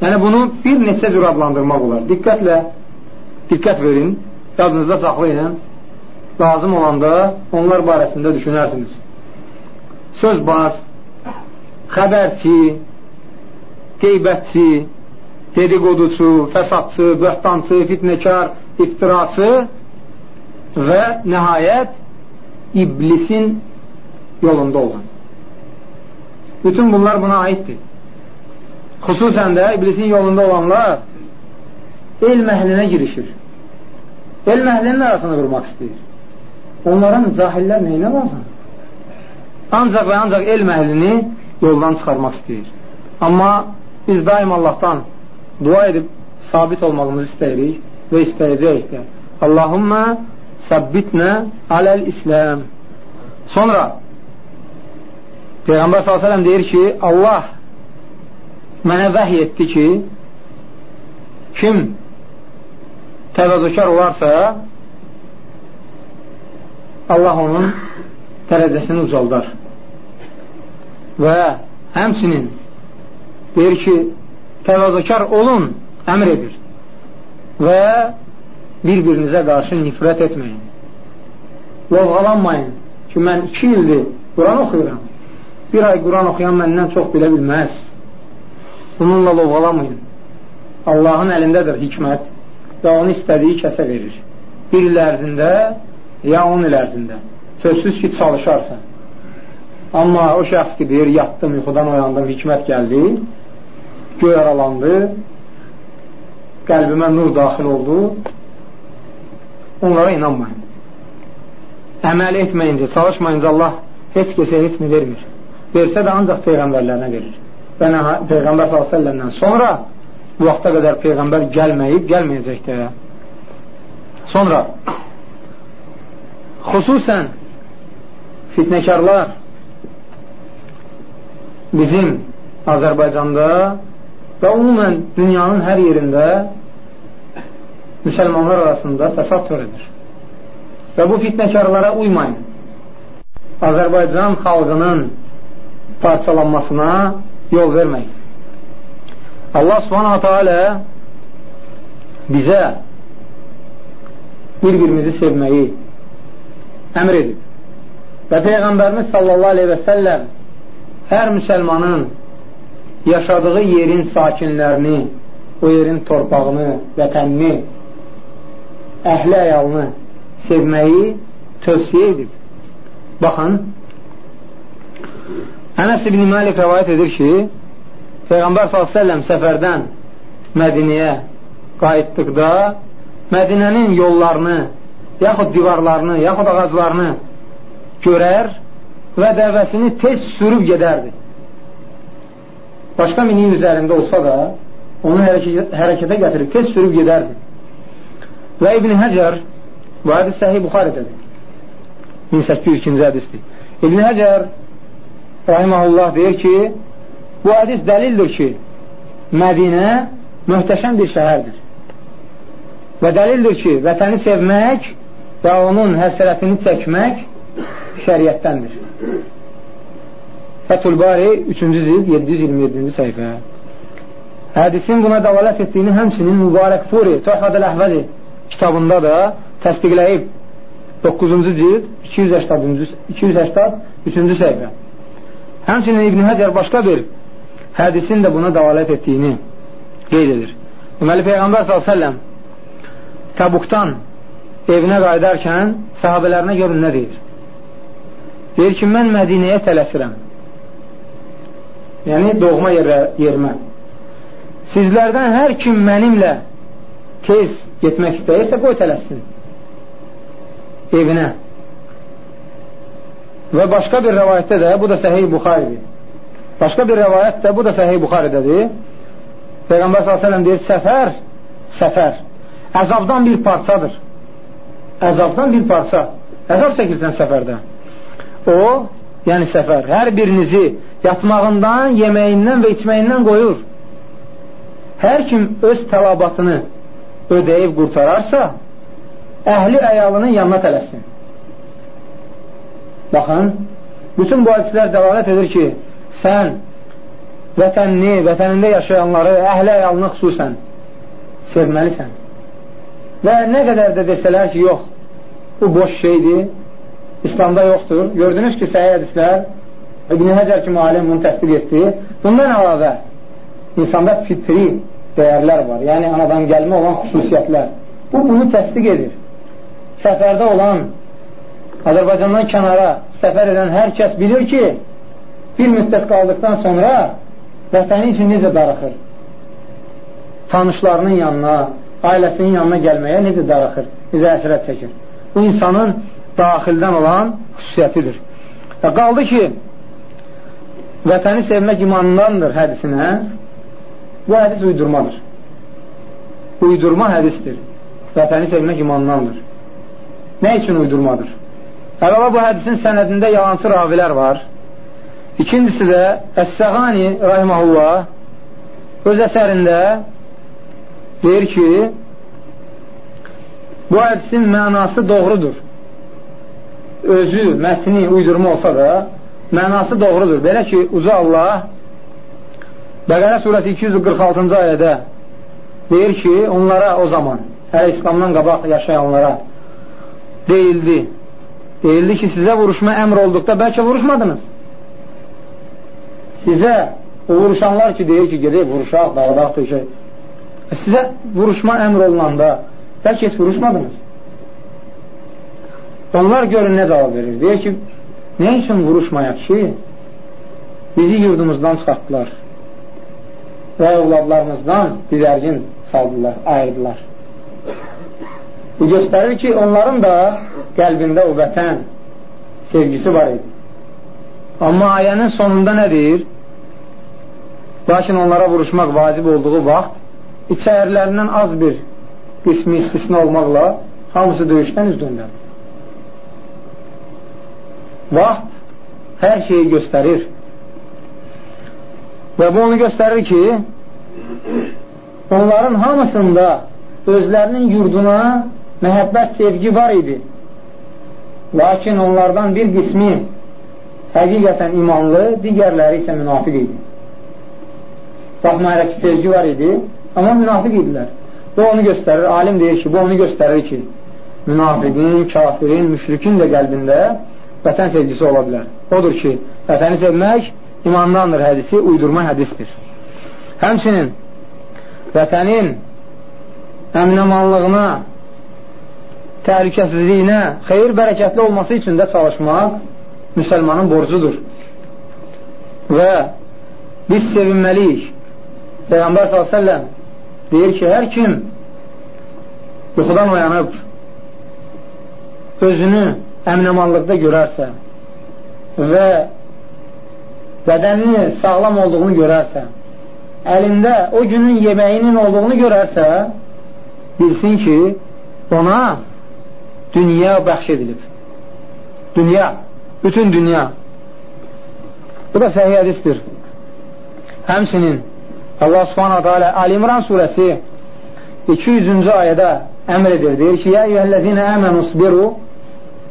yəni bunu bir neçə cür adlandırmaq olar. Diqqətlə, diqqət verin, yadınızda saxlayın, lazım olanda onlar barəsində düşünərsiniz. Söz baz, xəbərçi, qeybətçi, dedikoducu, fəsadçı, böhtancı, fitnəkar, iftiraçı və nəhayət iblisin yolunda olan. Bütün bunlar buna aiddir. Xüsusən də iblisin yolunda olanlar elm əhlinə girişir. Elm əhlinin arasını qurmaq istəyir. Onların cahillər neyinə lazım? Ancaq və ancaq elm əhlini yoldan çıxarmaq istəyir. Amma biz daim Allahdan dua edib sabit olmağımızı istəyirik və istəyəcəyik də. Allahumma səbbitnə aləl-İsləm. Sonra Peyğəmbər s.ə.v deyir ki, Allah mənə vəhiy etdi ki, kim təvəzzükar olarsa, Allah onun dərəcəsini ucaldar. Və həmçinin deyir ki, təvəzzükar olun, əmr edir və bir-birinizə qarşı nifrət etməyin. Lovğalanmayın ki, mən iki ildir Quran oxuyuram bir ay Quran oxuyan məndən çox bilə bilməz. Bununla lovğalamayın. Allahın əlindədir hikmət və onu istədiyi kəsə verir. Bir il ərzində ya on il ərzində. Sözsüz ki, çalışarsan. Amma o şəxs ki, deyir, yatdım, yuxudan oyandım, hikmət gəldi, göy aralandı, qəlbimə nur daxil oldu, onlara inanmayın. Əməl etməyincə, çalışmayınca Allah heç kəsə heç mi vermir versə də ancaq Peyğəmbərlərinə verir. Və Peyğəmbər s.ə.v-dən sonra bu vaxta qədər Peyğəmbər gəlməyib, gəlməyəcək də. Sonra xüsusən fitnəkarlar bizim Azərbaycanda və umumən dünyanın hər yerində müsəlmanlar arasında fəsad törədir. Və bu fitnəkarlara uymayın. Azərbaycan xalqının parçalanmasına yol vermək. Allah subhanahu teala bizə bir-birimizi sevməyi əmr edib. Və Peyğəmbərimiz sallallahu aleyhi və səlləm hər müsəlmanın yaşadığı yerin sakinlərini, o yerin torpağını, vətənini, əhli əyalını sevməyi tövsiyə edib. Baxın, Ənəs ibn Malik rəvayət edir ki, Peyğəmbər s.ə.v səfərdən Mədiniyə qayıtdıqda Mədinənin yollarını, yaxud divarlarını, yaxud ağaclarını görər və dəvəsini tez sürüb gedərdi. Başqa minin üzərində olsa da, onu hərəkətə gətirib, tez sürüb gedərdi. Və İbn Həcər, bu hədis səhih Buxarədədir. 1802-ci hədisdir. İbn Həcər rahiməhullah deyir ki, bu hədis dəlildir ki, Mədinə möhtəşəm bir şəhərdir. Və dəlildir ki, vətəni sevmək və onun həsrətini çəkmək şəriətdəndir. Fətul Bari 3-cü zild 727-ci səhifə. Hədisin buna dəvalət etdiyini həmçinin Mübarək Furi Tuhfadəl Əhvəzi kitabında da təsdiqləyib 9-cu cild 283-cü səhifə. Həmçinin İbn Həcər başqa bir hədisin də buna dəvalət etdiyini qeyd edir. Deməli, Peyğəmbər s.ə.v Təbukdan evinə qaydarkən sahabələrinə görün nə deyir? Deyir ki, mən Mədinəyə tələsirəm. Yəni, doğma yerə, yerimə. Sizlərdən hər kim mənimlə tez getmək istəyirsə, qoy tələssin. Evinə. Və başqa bir rəvayətdə də, bu da Səhih Buxaridir. Başqa bir rəvayət də, bu da Səhih Buxaridədir. Peyğəmbər s.ə.v deyir, səfər, səfər əzabdan bir parçadır. Əzabdan bir parça. Əzab çəkirsən səfərdə. O, yəni səfər, hər birinizi yatmağından, yeməyindən və içməyindən qoyur. Hər kim öz tələbatını ödəyib qurtararsa, əhli əyalının yanına tələsin. Baxın, bütün bu hadislər dəlalət edir ki, sən vətənini, vətənində yaşayanları, əhli əyalını xüsusən sevməlisən. Və nə qədər də desələr ki, yox, bu boş şeydir, İslamda yoxdur. Gördünüz ki, səhiyyə hədislər İbn Həcər kimi alim bunu təsdiq etdi. Bundan əlavə insanda fitri dəyərlər var. Yəni, anadan gəlmə olan xüsusiyyətlər. Bu, bunu təsdiq edir. Səfərdə olan Azərbaycandan kənara səfər edən hər kəs bilir ki, bir müddət qaldıqdan sonra vətəni üçün necə darıxır? Tanışlarının yanına, ailəsinin yanına gəlməyə necə darıxır, necə əsrət çəkir. Bu insanın daxildən olan xüsusiyyətidir. Və qaldı ki, vətəni sevmək imanındandır hədisinə, bu hədis uydurmadır. Uydurma hədisdir. Vətəni sevmək imandandır. Nə üçün uydurmadır? Əvvəla bu hədisin sənədində yalancı ravilər var. İkincisi də Əs-Səğani rahiməhullah öz əsərində deyir ki, bu hədisin mənası doğrudur. Özü, mətni uydurma olsa da, mənası doğrudur. Belə ki, Uca Allah Bəqərə surəsi 246-cı ayədə deyir ki, onlara o zaman, hələ İslamdan qabaq yaşayanlara deyildi. Deyildi ki, sizə vuruşma əmr olduqda bəlkə vuruşmadınız. Sizə o vuruşanlar ki, deyir ki, gedək vuruşaq, dağdaq, döşək. Sizə vuruşma əmr olunanda bəlkə heç vuruşmadınız. Onlar görün nə cavab verir. Deyir ki, nə üçün vuruşmayaq ki, bizi yurdumuzdan çıxartdılar və övladlarımızdan didərgin saldılar, ayırdılar. Bu göstərir ki, onların da qəlbində o vətən sevgisi var idi. Amma ayənin sonunda nə deyir? Lakin onlara vuruşmaq vacib olduğu vaxt içərilərindən az bir qismi istisna olmaqla hamısı döyüşdən üz döndərir. Vaxt hər şeyi göstərir. Və bu onu göstərir ki, onların hamısında özlərinin yurduna məhəbbət, sevgi var idi. Lakin onlardan bir qismi həqiqətən imanlı, digərləri isə münafiq idi. Baxmayaraq ki, sevgi var idi, amma münafiq idilər. Bu onu göstərir, alim deyir ki, bu onu göstərir ki, münafiqin, kafirin, müşrikin də qəlbində vətən sevgisi ola bilər. Odur ki, vətəni sevmək imandandır hədisi, uydurma hədisdir. Həmçinin vətənin əminəmanlığına, təhlükəsizliyinə, xeyir bərəkətli olması üçün də çalışmaq müsəlmanın borcudur. Və biz sevinməliyik. Peyğəmbər s.ə.v deyir ki, hər kim yuxudan oyanıb özünü əminəmanlıqda görərsə və bədənini sağlam olduğunu görərsə, əlində o günün yeməyinin olduğunu görərsə, bilsin ki, ona dünya bəxş edilib. Dünya, bütün dünya. Bu da səhiyyə hədisdir. Həmsinin Allah subhanahu teala Ali İmran surəsi 200-cü ayədə əmr edir. Deyir ki, Yə eyyəhləzinə əmənu sbiru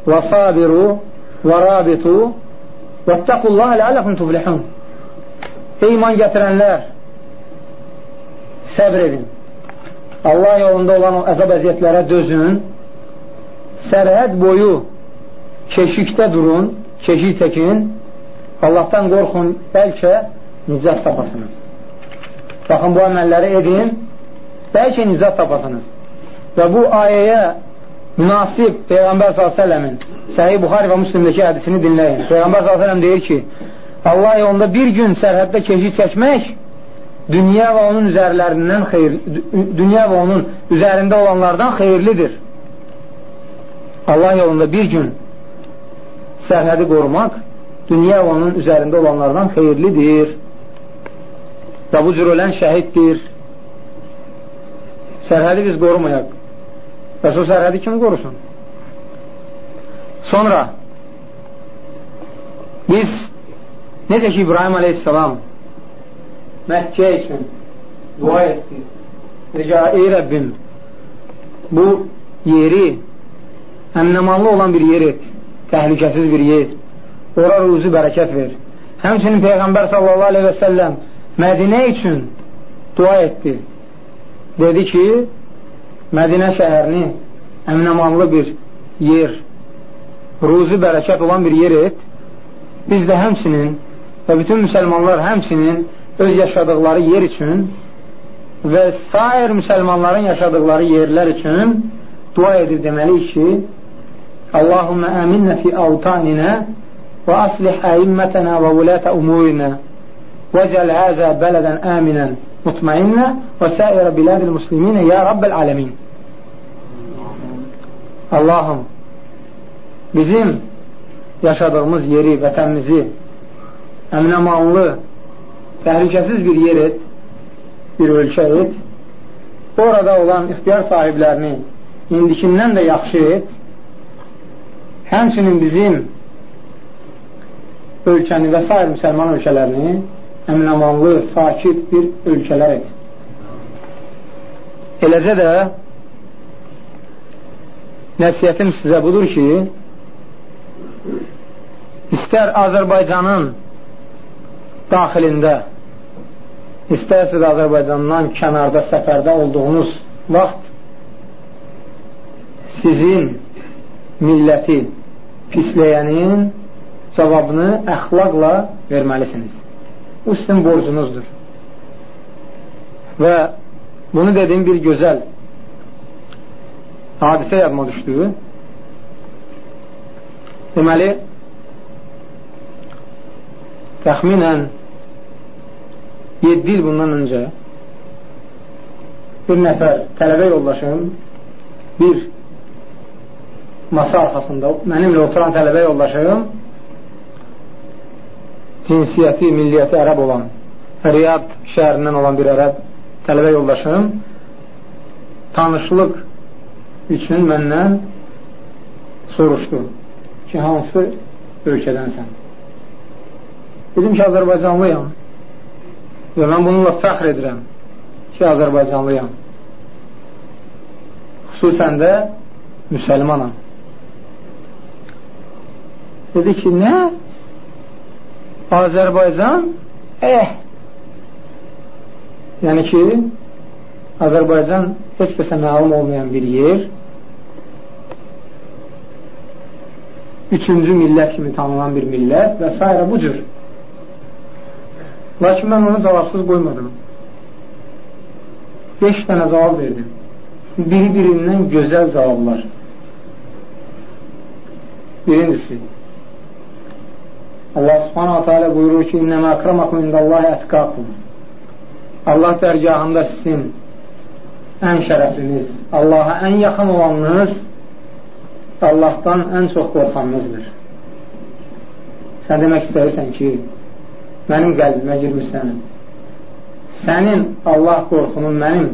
və sabiru və rabitu və təqullaha ləalləkum tuflihun. Ey iman gətirənlər, səbr edin. Allah yolunda olan o əzab əziyyətlərə dözün. Sərhəd boyu keşikdə durun, keşik çəkin. Allahdan qorxun, bəlkə nicət tapasınız. Baxın, bu əməlləri edin, bəlkə nicət tapasınız. Və bu ayəyə münasib Peyğəmbər s.ə.v-in Səhih Buxari və Müslimdəki hədisini dinləyin. Peyğəmbər s.ə.v deyir ki, Allah yolunda bir gün sərhəddə keşik çəkmək dünya və onun üzərlərindən xeyir, dünya və onun üzərində olanlardan xeyirlidir. Allah yolunda bir gün sərhədi qorumaq dünya və onun üzərində olanlardan xeyirlidir və bu cür ölən şəhiddir. Sərhədi biz qorumayaq. Bəs o sərhədi kim qorusun? Sonra biz necə ki İbrahim aleyhissalam Məkkə üçün dua etdi. Rica, ey Rəbbim bu yeri əmnəmanlı olan bir yer et, təhlükəsiz bir yer. Ora ruzu bərəkət ver. Həmçinin Peyğəmbər sallallahu aleyhi və səlləm Mədinə üçün dua etdi. Dedi ki, Mədinə şəhərini əminəmanlı bir yer, ruzi bərəkət olan bir yer et. Biz də həmsinin və bütün müsəlmanlar həmsinin öz yaşadıqları yer üçün və sair müsəlmanların yaşadıqları yerlər üçün dua edib deməliyik ki, Allahümmə əminnə fi avtaninə və aslih əimmətənə və vulətə umurinə وجعل هذا بلدا آمنا مطمئنا وسائر بلاد المسلمين يا رب العالمين Allahım bizim yaşadığımız yeri, vətənimizi əminəmanlı, təhlükəsiz bir yer et, bir ölkə et, orada olan ixtiyar sahiblərini indikindən də yaxşı et, həmçinin bizim ölkəni və s. müsəlman ölkələrini əminəmanlı, sakit bir ölkələr et. Eləcə də nəsiyyətim sizə budur ki, istər Azərbaycanın daxilində, istərsiz Azərbaycandan kənarda səfərdə olduğunuz vaxt sizin milləti pisləyənin cavabını əxlaqla verməlisiniz. Bu sizin borcunuzdur. Və bunu dediyim bir gözəl hadisə yadıma düşdü. Deməli, təxminən 7 il bundan öncə bir nəfər tələbə yoldaşım bir masa arxasında mənimlə oturan tələbə yoldaşım cinsiyyəti, milliyyəti ərəb olan, Riyad şəhərindən olan bir ərəb tələbə yoldaşım tanışlıq üçün məndən soruşdu ki, hansı ölkədənsən? Dedim ki, Azərbaycanlıyam və mən bununla fəxr edirəm ki, Azərbaycanlıyam. Xüsusən də müsəlmanam. Dedi ki, nə? Azərbaycan eh. Yəni ki Azərbaycan heç kəsə məlum olmayan bir yer. Üçüncü millət kimi tanınan bir millət və s. bu cür. Lakin mən onu cavabsız qoymadım. 5 dənə cavab verdim. Biri birindən gözəl cavablar. Birincisi Allah subhanahu teala buyurur ki, İnnəmə əkramakum indallahi ətqakum. Allah dərgahında sizin ən şərəfliniz, Allaha ən yaxın olanınız Allahdan ən çox qorxanınızdır. Sən demək istəyirsən ki, mənim qəlbimə girmirsən, sənin Allah qorxunun mənim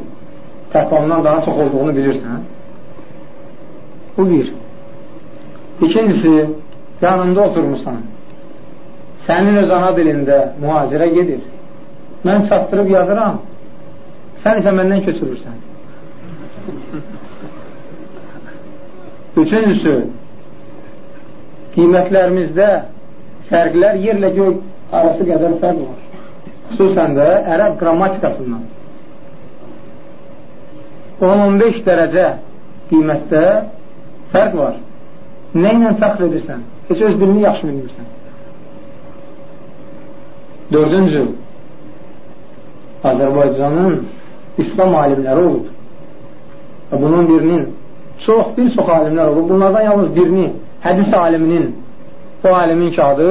təqvamdan daha çox olduğunu bilirsən. Bu bir. İkincisi, yanında oturmuşsan, sənin öz ana dilində mühazirə gedir. Mən çatdırıb yazıram, sən isə məndən köçürürsən. Üçüncüsü, qiymətlərimizdə fərqlər yerlə göy arası qədər fərq var. Xüsusən də ərəb qrammatikasından. 10-15 dərəcə qiymətdə fərq var. Nə ilə fəxr edirsən? Heç öz dilini yaxşı bilmirsən. Dördüncü, Azərbaycanın İslam alimləri olub. Və bunun birinin çox, bir çox alimlər olub. Bunlardan yalnız birini, hədis aliminin, o alimin ki adı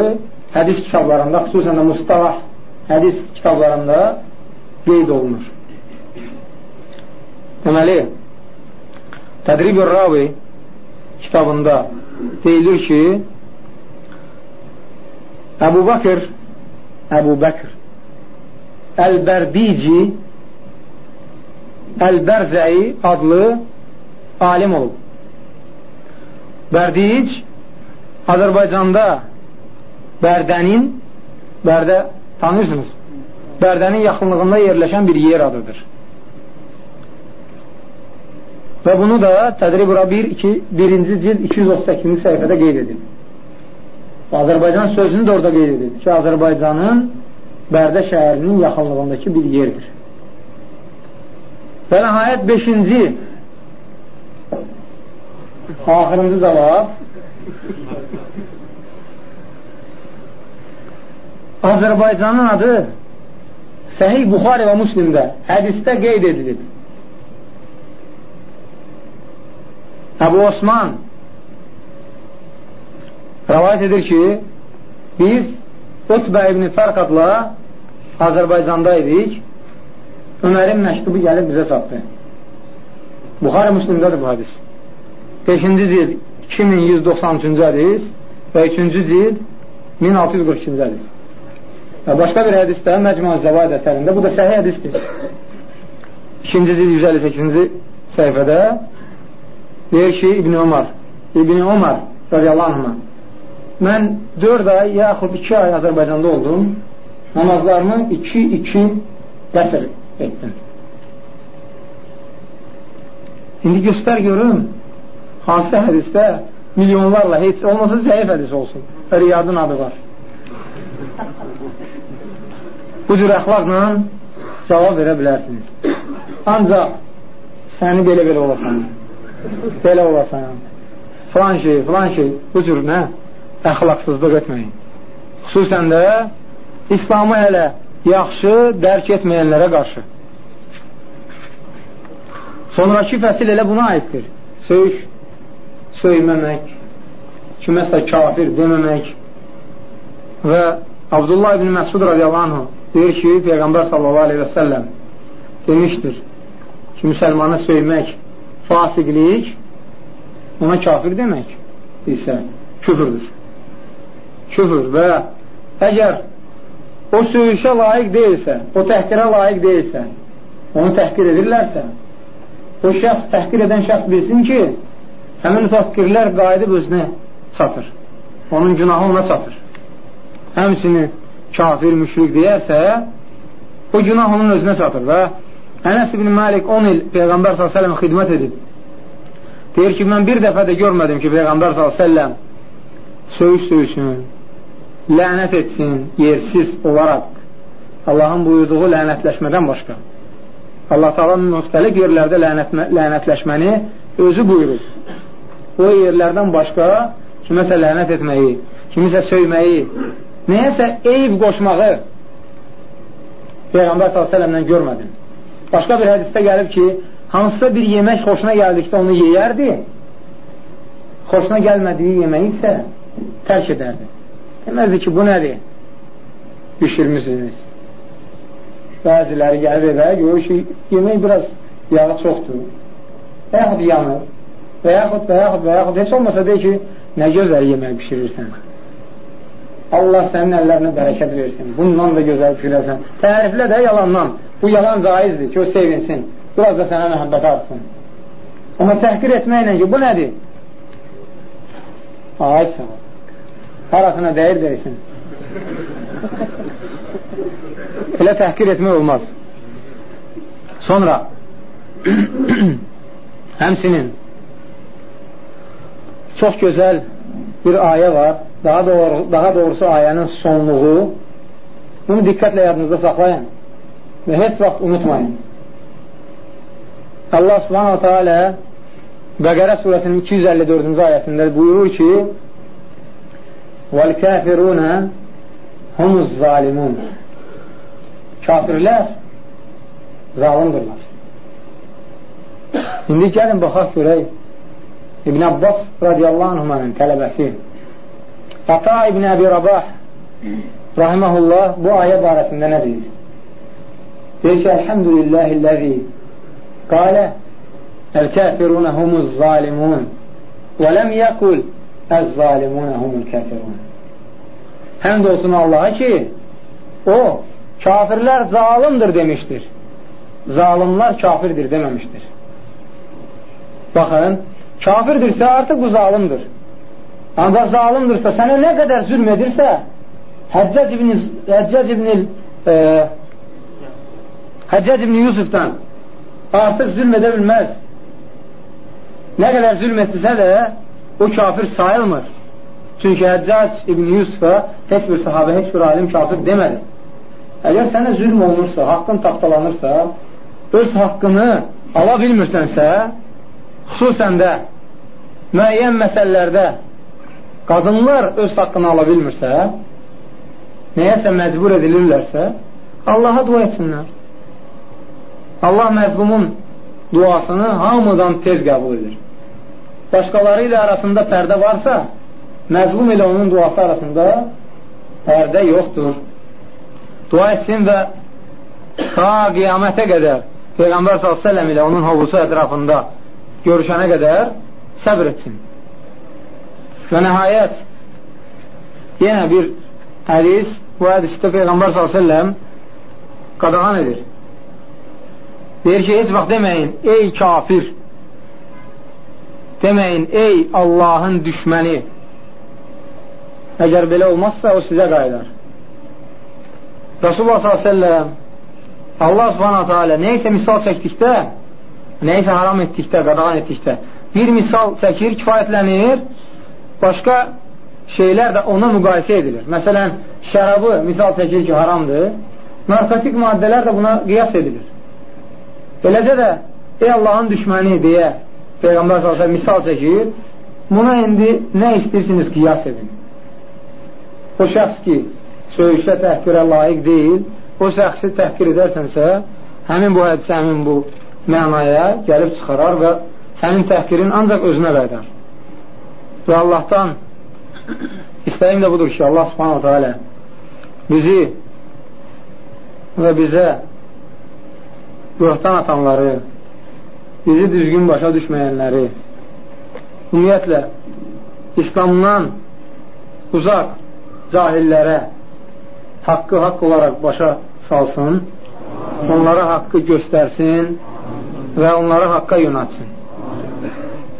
hədis kitablarında, xüsusən də mustalah hədis kitablarında qeyd olunur. Deməli, Tədrib-ül Ravi kitabında deyilir ki, Əbu Bakır Əbu Bəkr Əl-Bərdici Əl-Bərzəyi adlı alim olub. Bərdic Azərbaycanda Bərdənin Bərdə tanırsınız Bərdənin yaxınlığında yerləşən bir yer adıdır. Və bunu da Tədrib 1, 2, 1-ci cild 238-ci səhifədə qeyd edin. Azərbaycan sözünü də orada qeyd edir ki, Azərbaycanın Bərdə şəhərinin yaxınlığındakı bir yerdir. Və nəhayət 5-ci axırıncı cavab Azərbaycanın adı Səhih Buxari və Müslimdə hədistə qeyd edilib. Əbu Osman rəvayət edir ki, biz Utbə ibn Fərqadla Azərbaycanda idik, Ömərin məktubu gəlib bizə çatdı. Buxarə Müslimdədir bu hədis. 5-ci cild 2193-cü hədis və 3-cü cild 1642-ci hədis. Və başqa bir hədisdə Məcmuə Zəvaid əsərində, bu da səhih hədisdir. 2-ci cild 158-ci səhifədə deyir ki, İbn Ömər, İbn Ömər radiyallahu anh mən 4 ay yaxud 2 ay Azərbaycanda oldum, namazlarımı 2-2 qəsr etdim. İndi göstər görüm, hansı hədisdə milyonlarla, heç olmasa zəif hədis olsun, riyadın adı var. Bu cür əxlaqla cavab verə bilərsiniz. Ancaq səni belə-belə olasan, belə olasan, filan şey, filan şey, bu cür nə? Əxlaqsızlıq etməyin. Xüsusən də İslamı hələ yaxşı dərk etməyənlərə qarşı. Sonraki fəsil elə buna aiddir. Söyüş, söyməmək, kiməsə kafir deməmək və Abdullah ibn Məsud radiyallahu anh deyir ki, Peyğəmbər sallallahu aleyhi və səlləm demişdir ki, müsəlmanı söymək fasiqlik ona kafir demək isə küfürdür küfür və əgər o söyüşə layiq deyilsə, o təhqirə layiq deyilsə, onu təhqir edirlərsə, o şəxs təhqir edən şəxs bilsin ki, həmin təhqirlər qayıdıb özünə çatır. Onun günahı ona çatır. Həmsini kafir, müşrik deyərsə, o günah onun özünə çatır və Ənəs ibn Malik 10 il Peyğəmbər s.ə.v xidmət edib. Deyir ki, mən bir dəfə də görmədim ki, Peyğəmbər s.ə.v söyüş söyüşün, lənət etsin yersiz olaraq Allahın buyurduğu lənətləşmədən başqa. Allah taala müxtəlif yerlərdə lənət, lənətləşməni özü buyurur. O yerlərdən başqa kiməsə lənət etməyi, kimisə söyməyi, nəyəsə eyb qoşmağı Peyğəmbər s.ə.v-dən görmədim. Başqa bir hədisdə gəlib ki, hansısa bir yemək xoşuna gəldikdə onu yeyərdi, xoşuna gəlmədiyi yeməyi isə tərk edərdi. Deməzdi ki, bu nədir? Bişirmişsiniz. Bəziləri gəlir evə, görür ki, yemək biraz yağı çoxdur. Və yaxud yanır. Və yaxud, və yaxud, və yaxud, heç olmasa deyir ki, nə gözəl yemək bişirirsən. Allah sənin əllərinə bərəkət versin. Bundan da gözəl bişirərsən. Təriflə də yalandan. Bu yalan caizdir ki, o sevinsin. Biraz da sənə məhəbbət artsın. Amma təhqir etməklə ki, bu nədir? Ay sağ ol. Parasına dəyir versin. Elə təhqir etmək olmaz. Sonra həmsinin çox gözəl bir ayə var. Daha, doğru, daha doğrusu ayənin sonluğu. Bunu diqqətlə yadınızda saxlayın və heç vaxt unutmayın. Allah subhanahu teala Bəqərə surəsinin 254-cü ayəsində buyurur ki وَالْكَافِرُونَ هُمُ الظَّالِمُونَ Kafirlər zalimdirlər. İndi gəlin baxaq görək İbn Abbas radiyallahu anhumanın tələbəsi Ata İbn Əbi Rabah rahiməhullah bu ayə barəsində nə deyir? Deyir ki, Elhamdülillahilləzi qalə El-kafiruna humuz zalimun və ləm yəqul əz-zalimuna humul kafirun Həmd olsun Allaha ki, o kafirlər zalimdir demişdir. Zalimlar kafirdir deməmişdir. Baxın, kafirdirsə artıq bu zalimdir. Ancaq zalimdirsə, sənə nə qədər zülm edirsə, Həccac ibn, Həccac ibn e, Həccac ibn Yusufdan artıq zülm edə bilməz. Nə qədər zülm etdirsə də o kafir sayılmır. Çünki Həccac ibn Yusufa heç bir sahabə, heç bir alim kafir demədi. Əgər sənə zülm olunursa, haqqın tapdalanırsa, öz haqqını ala bilmirsənsə, xüsusən də müəyyən məsələlərdə qadınlar öz haqqını ala bilmirsə, nəyəsə məcbur edilirlərsə, Allaha dua etsinlər. Allah məzlumun duasını hamıdan tez qəbul edir. Başqaları ilə arasında pərdə varsa, məzlum ilə onun duası arasında pərdə yoxdur. Dua etsin və ta qiyamətə qədər Peyğəmbər s.ə.v ilə onun hovusu ətrafında görüşənə qədər səbr etsin. Və nəhayət yenə bir hədis, bu hədisdə Peyğəmbər s.ə.v qadağan edir. Deyir ki, heç vaxt deməyin, ey kafir, deməyin, ey Allahın düşməni. Əgər belə olmazsa, o sizə qayıdar. Rasulullah s.ə.v Allah alə neysə misal çəkdikdə, neysə haram etdikdə, qadağan etdikdə, bir misal çəkir, kifayətlənir, başqa şeylər də ona müqayisə edilir. Məsələn, şərabı misal çəkir ki, haramdır, narkotik maddələr də buna qiyas edilir. Beləcə də, ey Allahın düşməni deyə Peyğəmbər s.ə.v misal çəkir, buna indi nə istəyirsiniz qiyas edin. O şəxs ki, söyüşdə təhqirə layiq deyil, o şəxsi təhqir edərsənsə, həmin bu hədisə, həmin bu mənaya gəlib çıxarar və sənin təhqirin ancaq özünə qayıdar. Və Allahdan istəyim də budur ki, Allah subhanahu teala bizi və bizə yoxdan atanları, bizi düzgün başa düşməyənləri, ümumiyyətlə, İslamdan uzaq cahillərə haqqı haqq olaraq başa salsın, onlara haqqı göstərsin və onları haqqa yönatsın.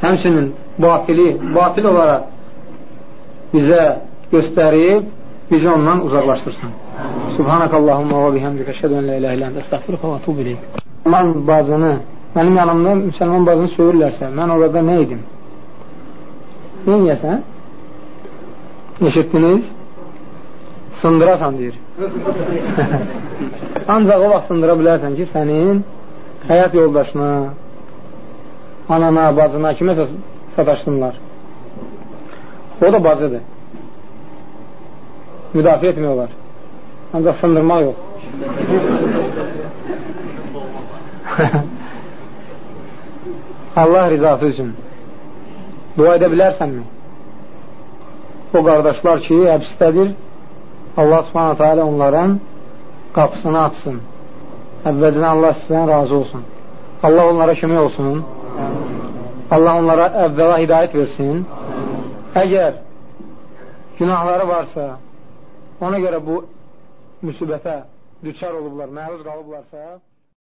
Həmçinin batili, batil olaraq bizə göstərib, bizi ondan uzaqlaşdırsın. Subhanakallahumma və bihəmdikə şədən lə ilə ilə əndə əstəxfiruqa və tubu iləyik. Mən bazını mənim yanımda müsəlman bazını söyürlərsə, mən orada nə edim? Nə yəsən? Eşitdiniz? Sındırasan deyir. Ancaq o vaxt sındıra bilərsən ki, sənin həyat yoldaşına, anana, bacına, kiməsə sataşsınlar. O da bacıdır. Müdafiə etmək olar. Ancaq sındırmaq yox. Allah rizası üçün dua edə bilərsənmi? o qardaşlar ki, həbsdədir, Allah subhanətə alə onların qapısını açsın. Əvvəlinə Allah sizdən razı olsun. Allah onlara kömək olsun. Allah onlara əvvəla hidayət versin. Əgər günahları varsa, ona görə bu müsibətə düçar olublar, məruz qalıblarsa,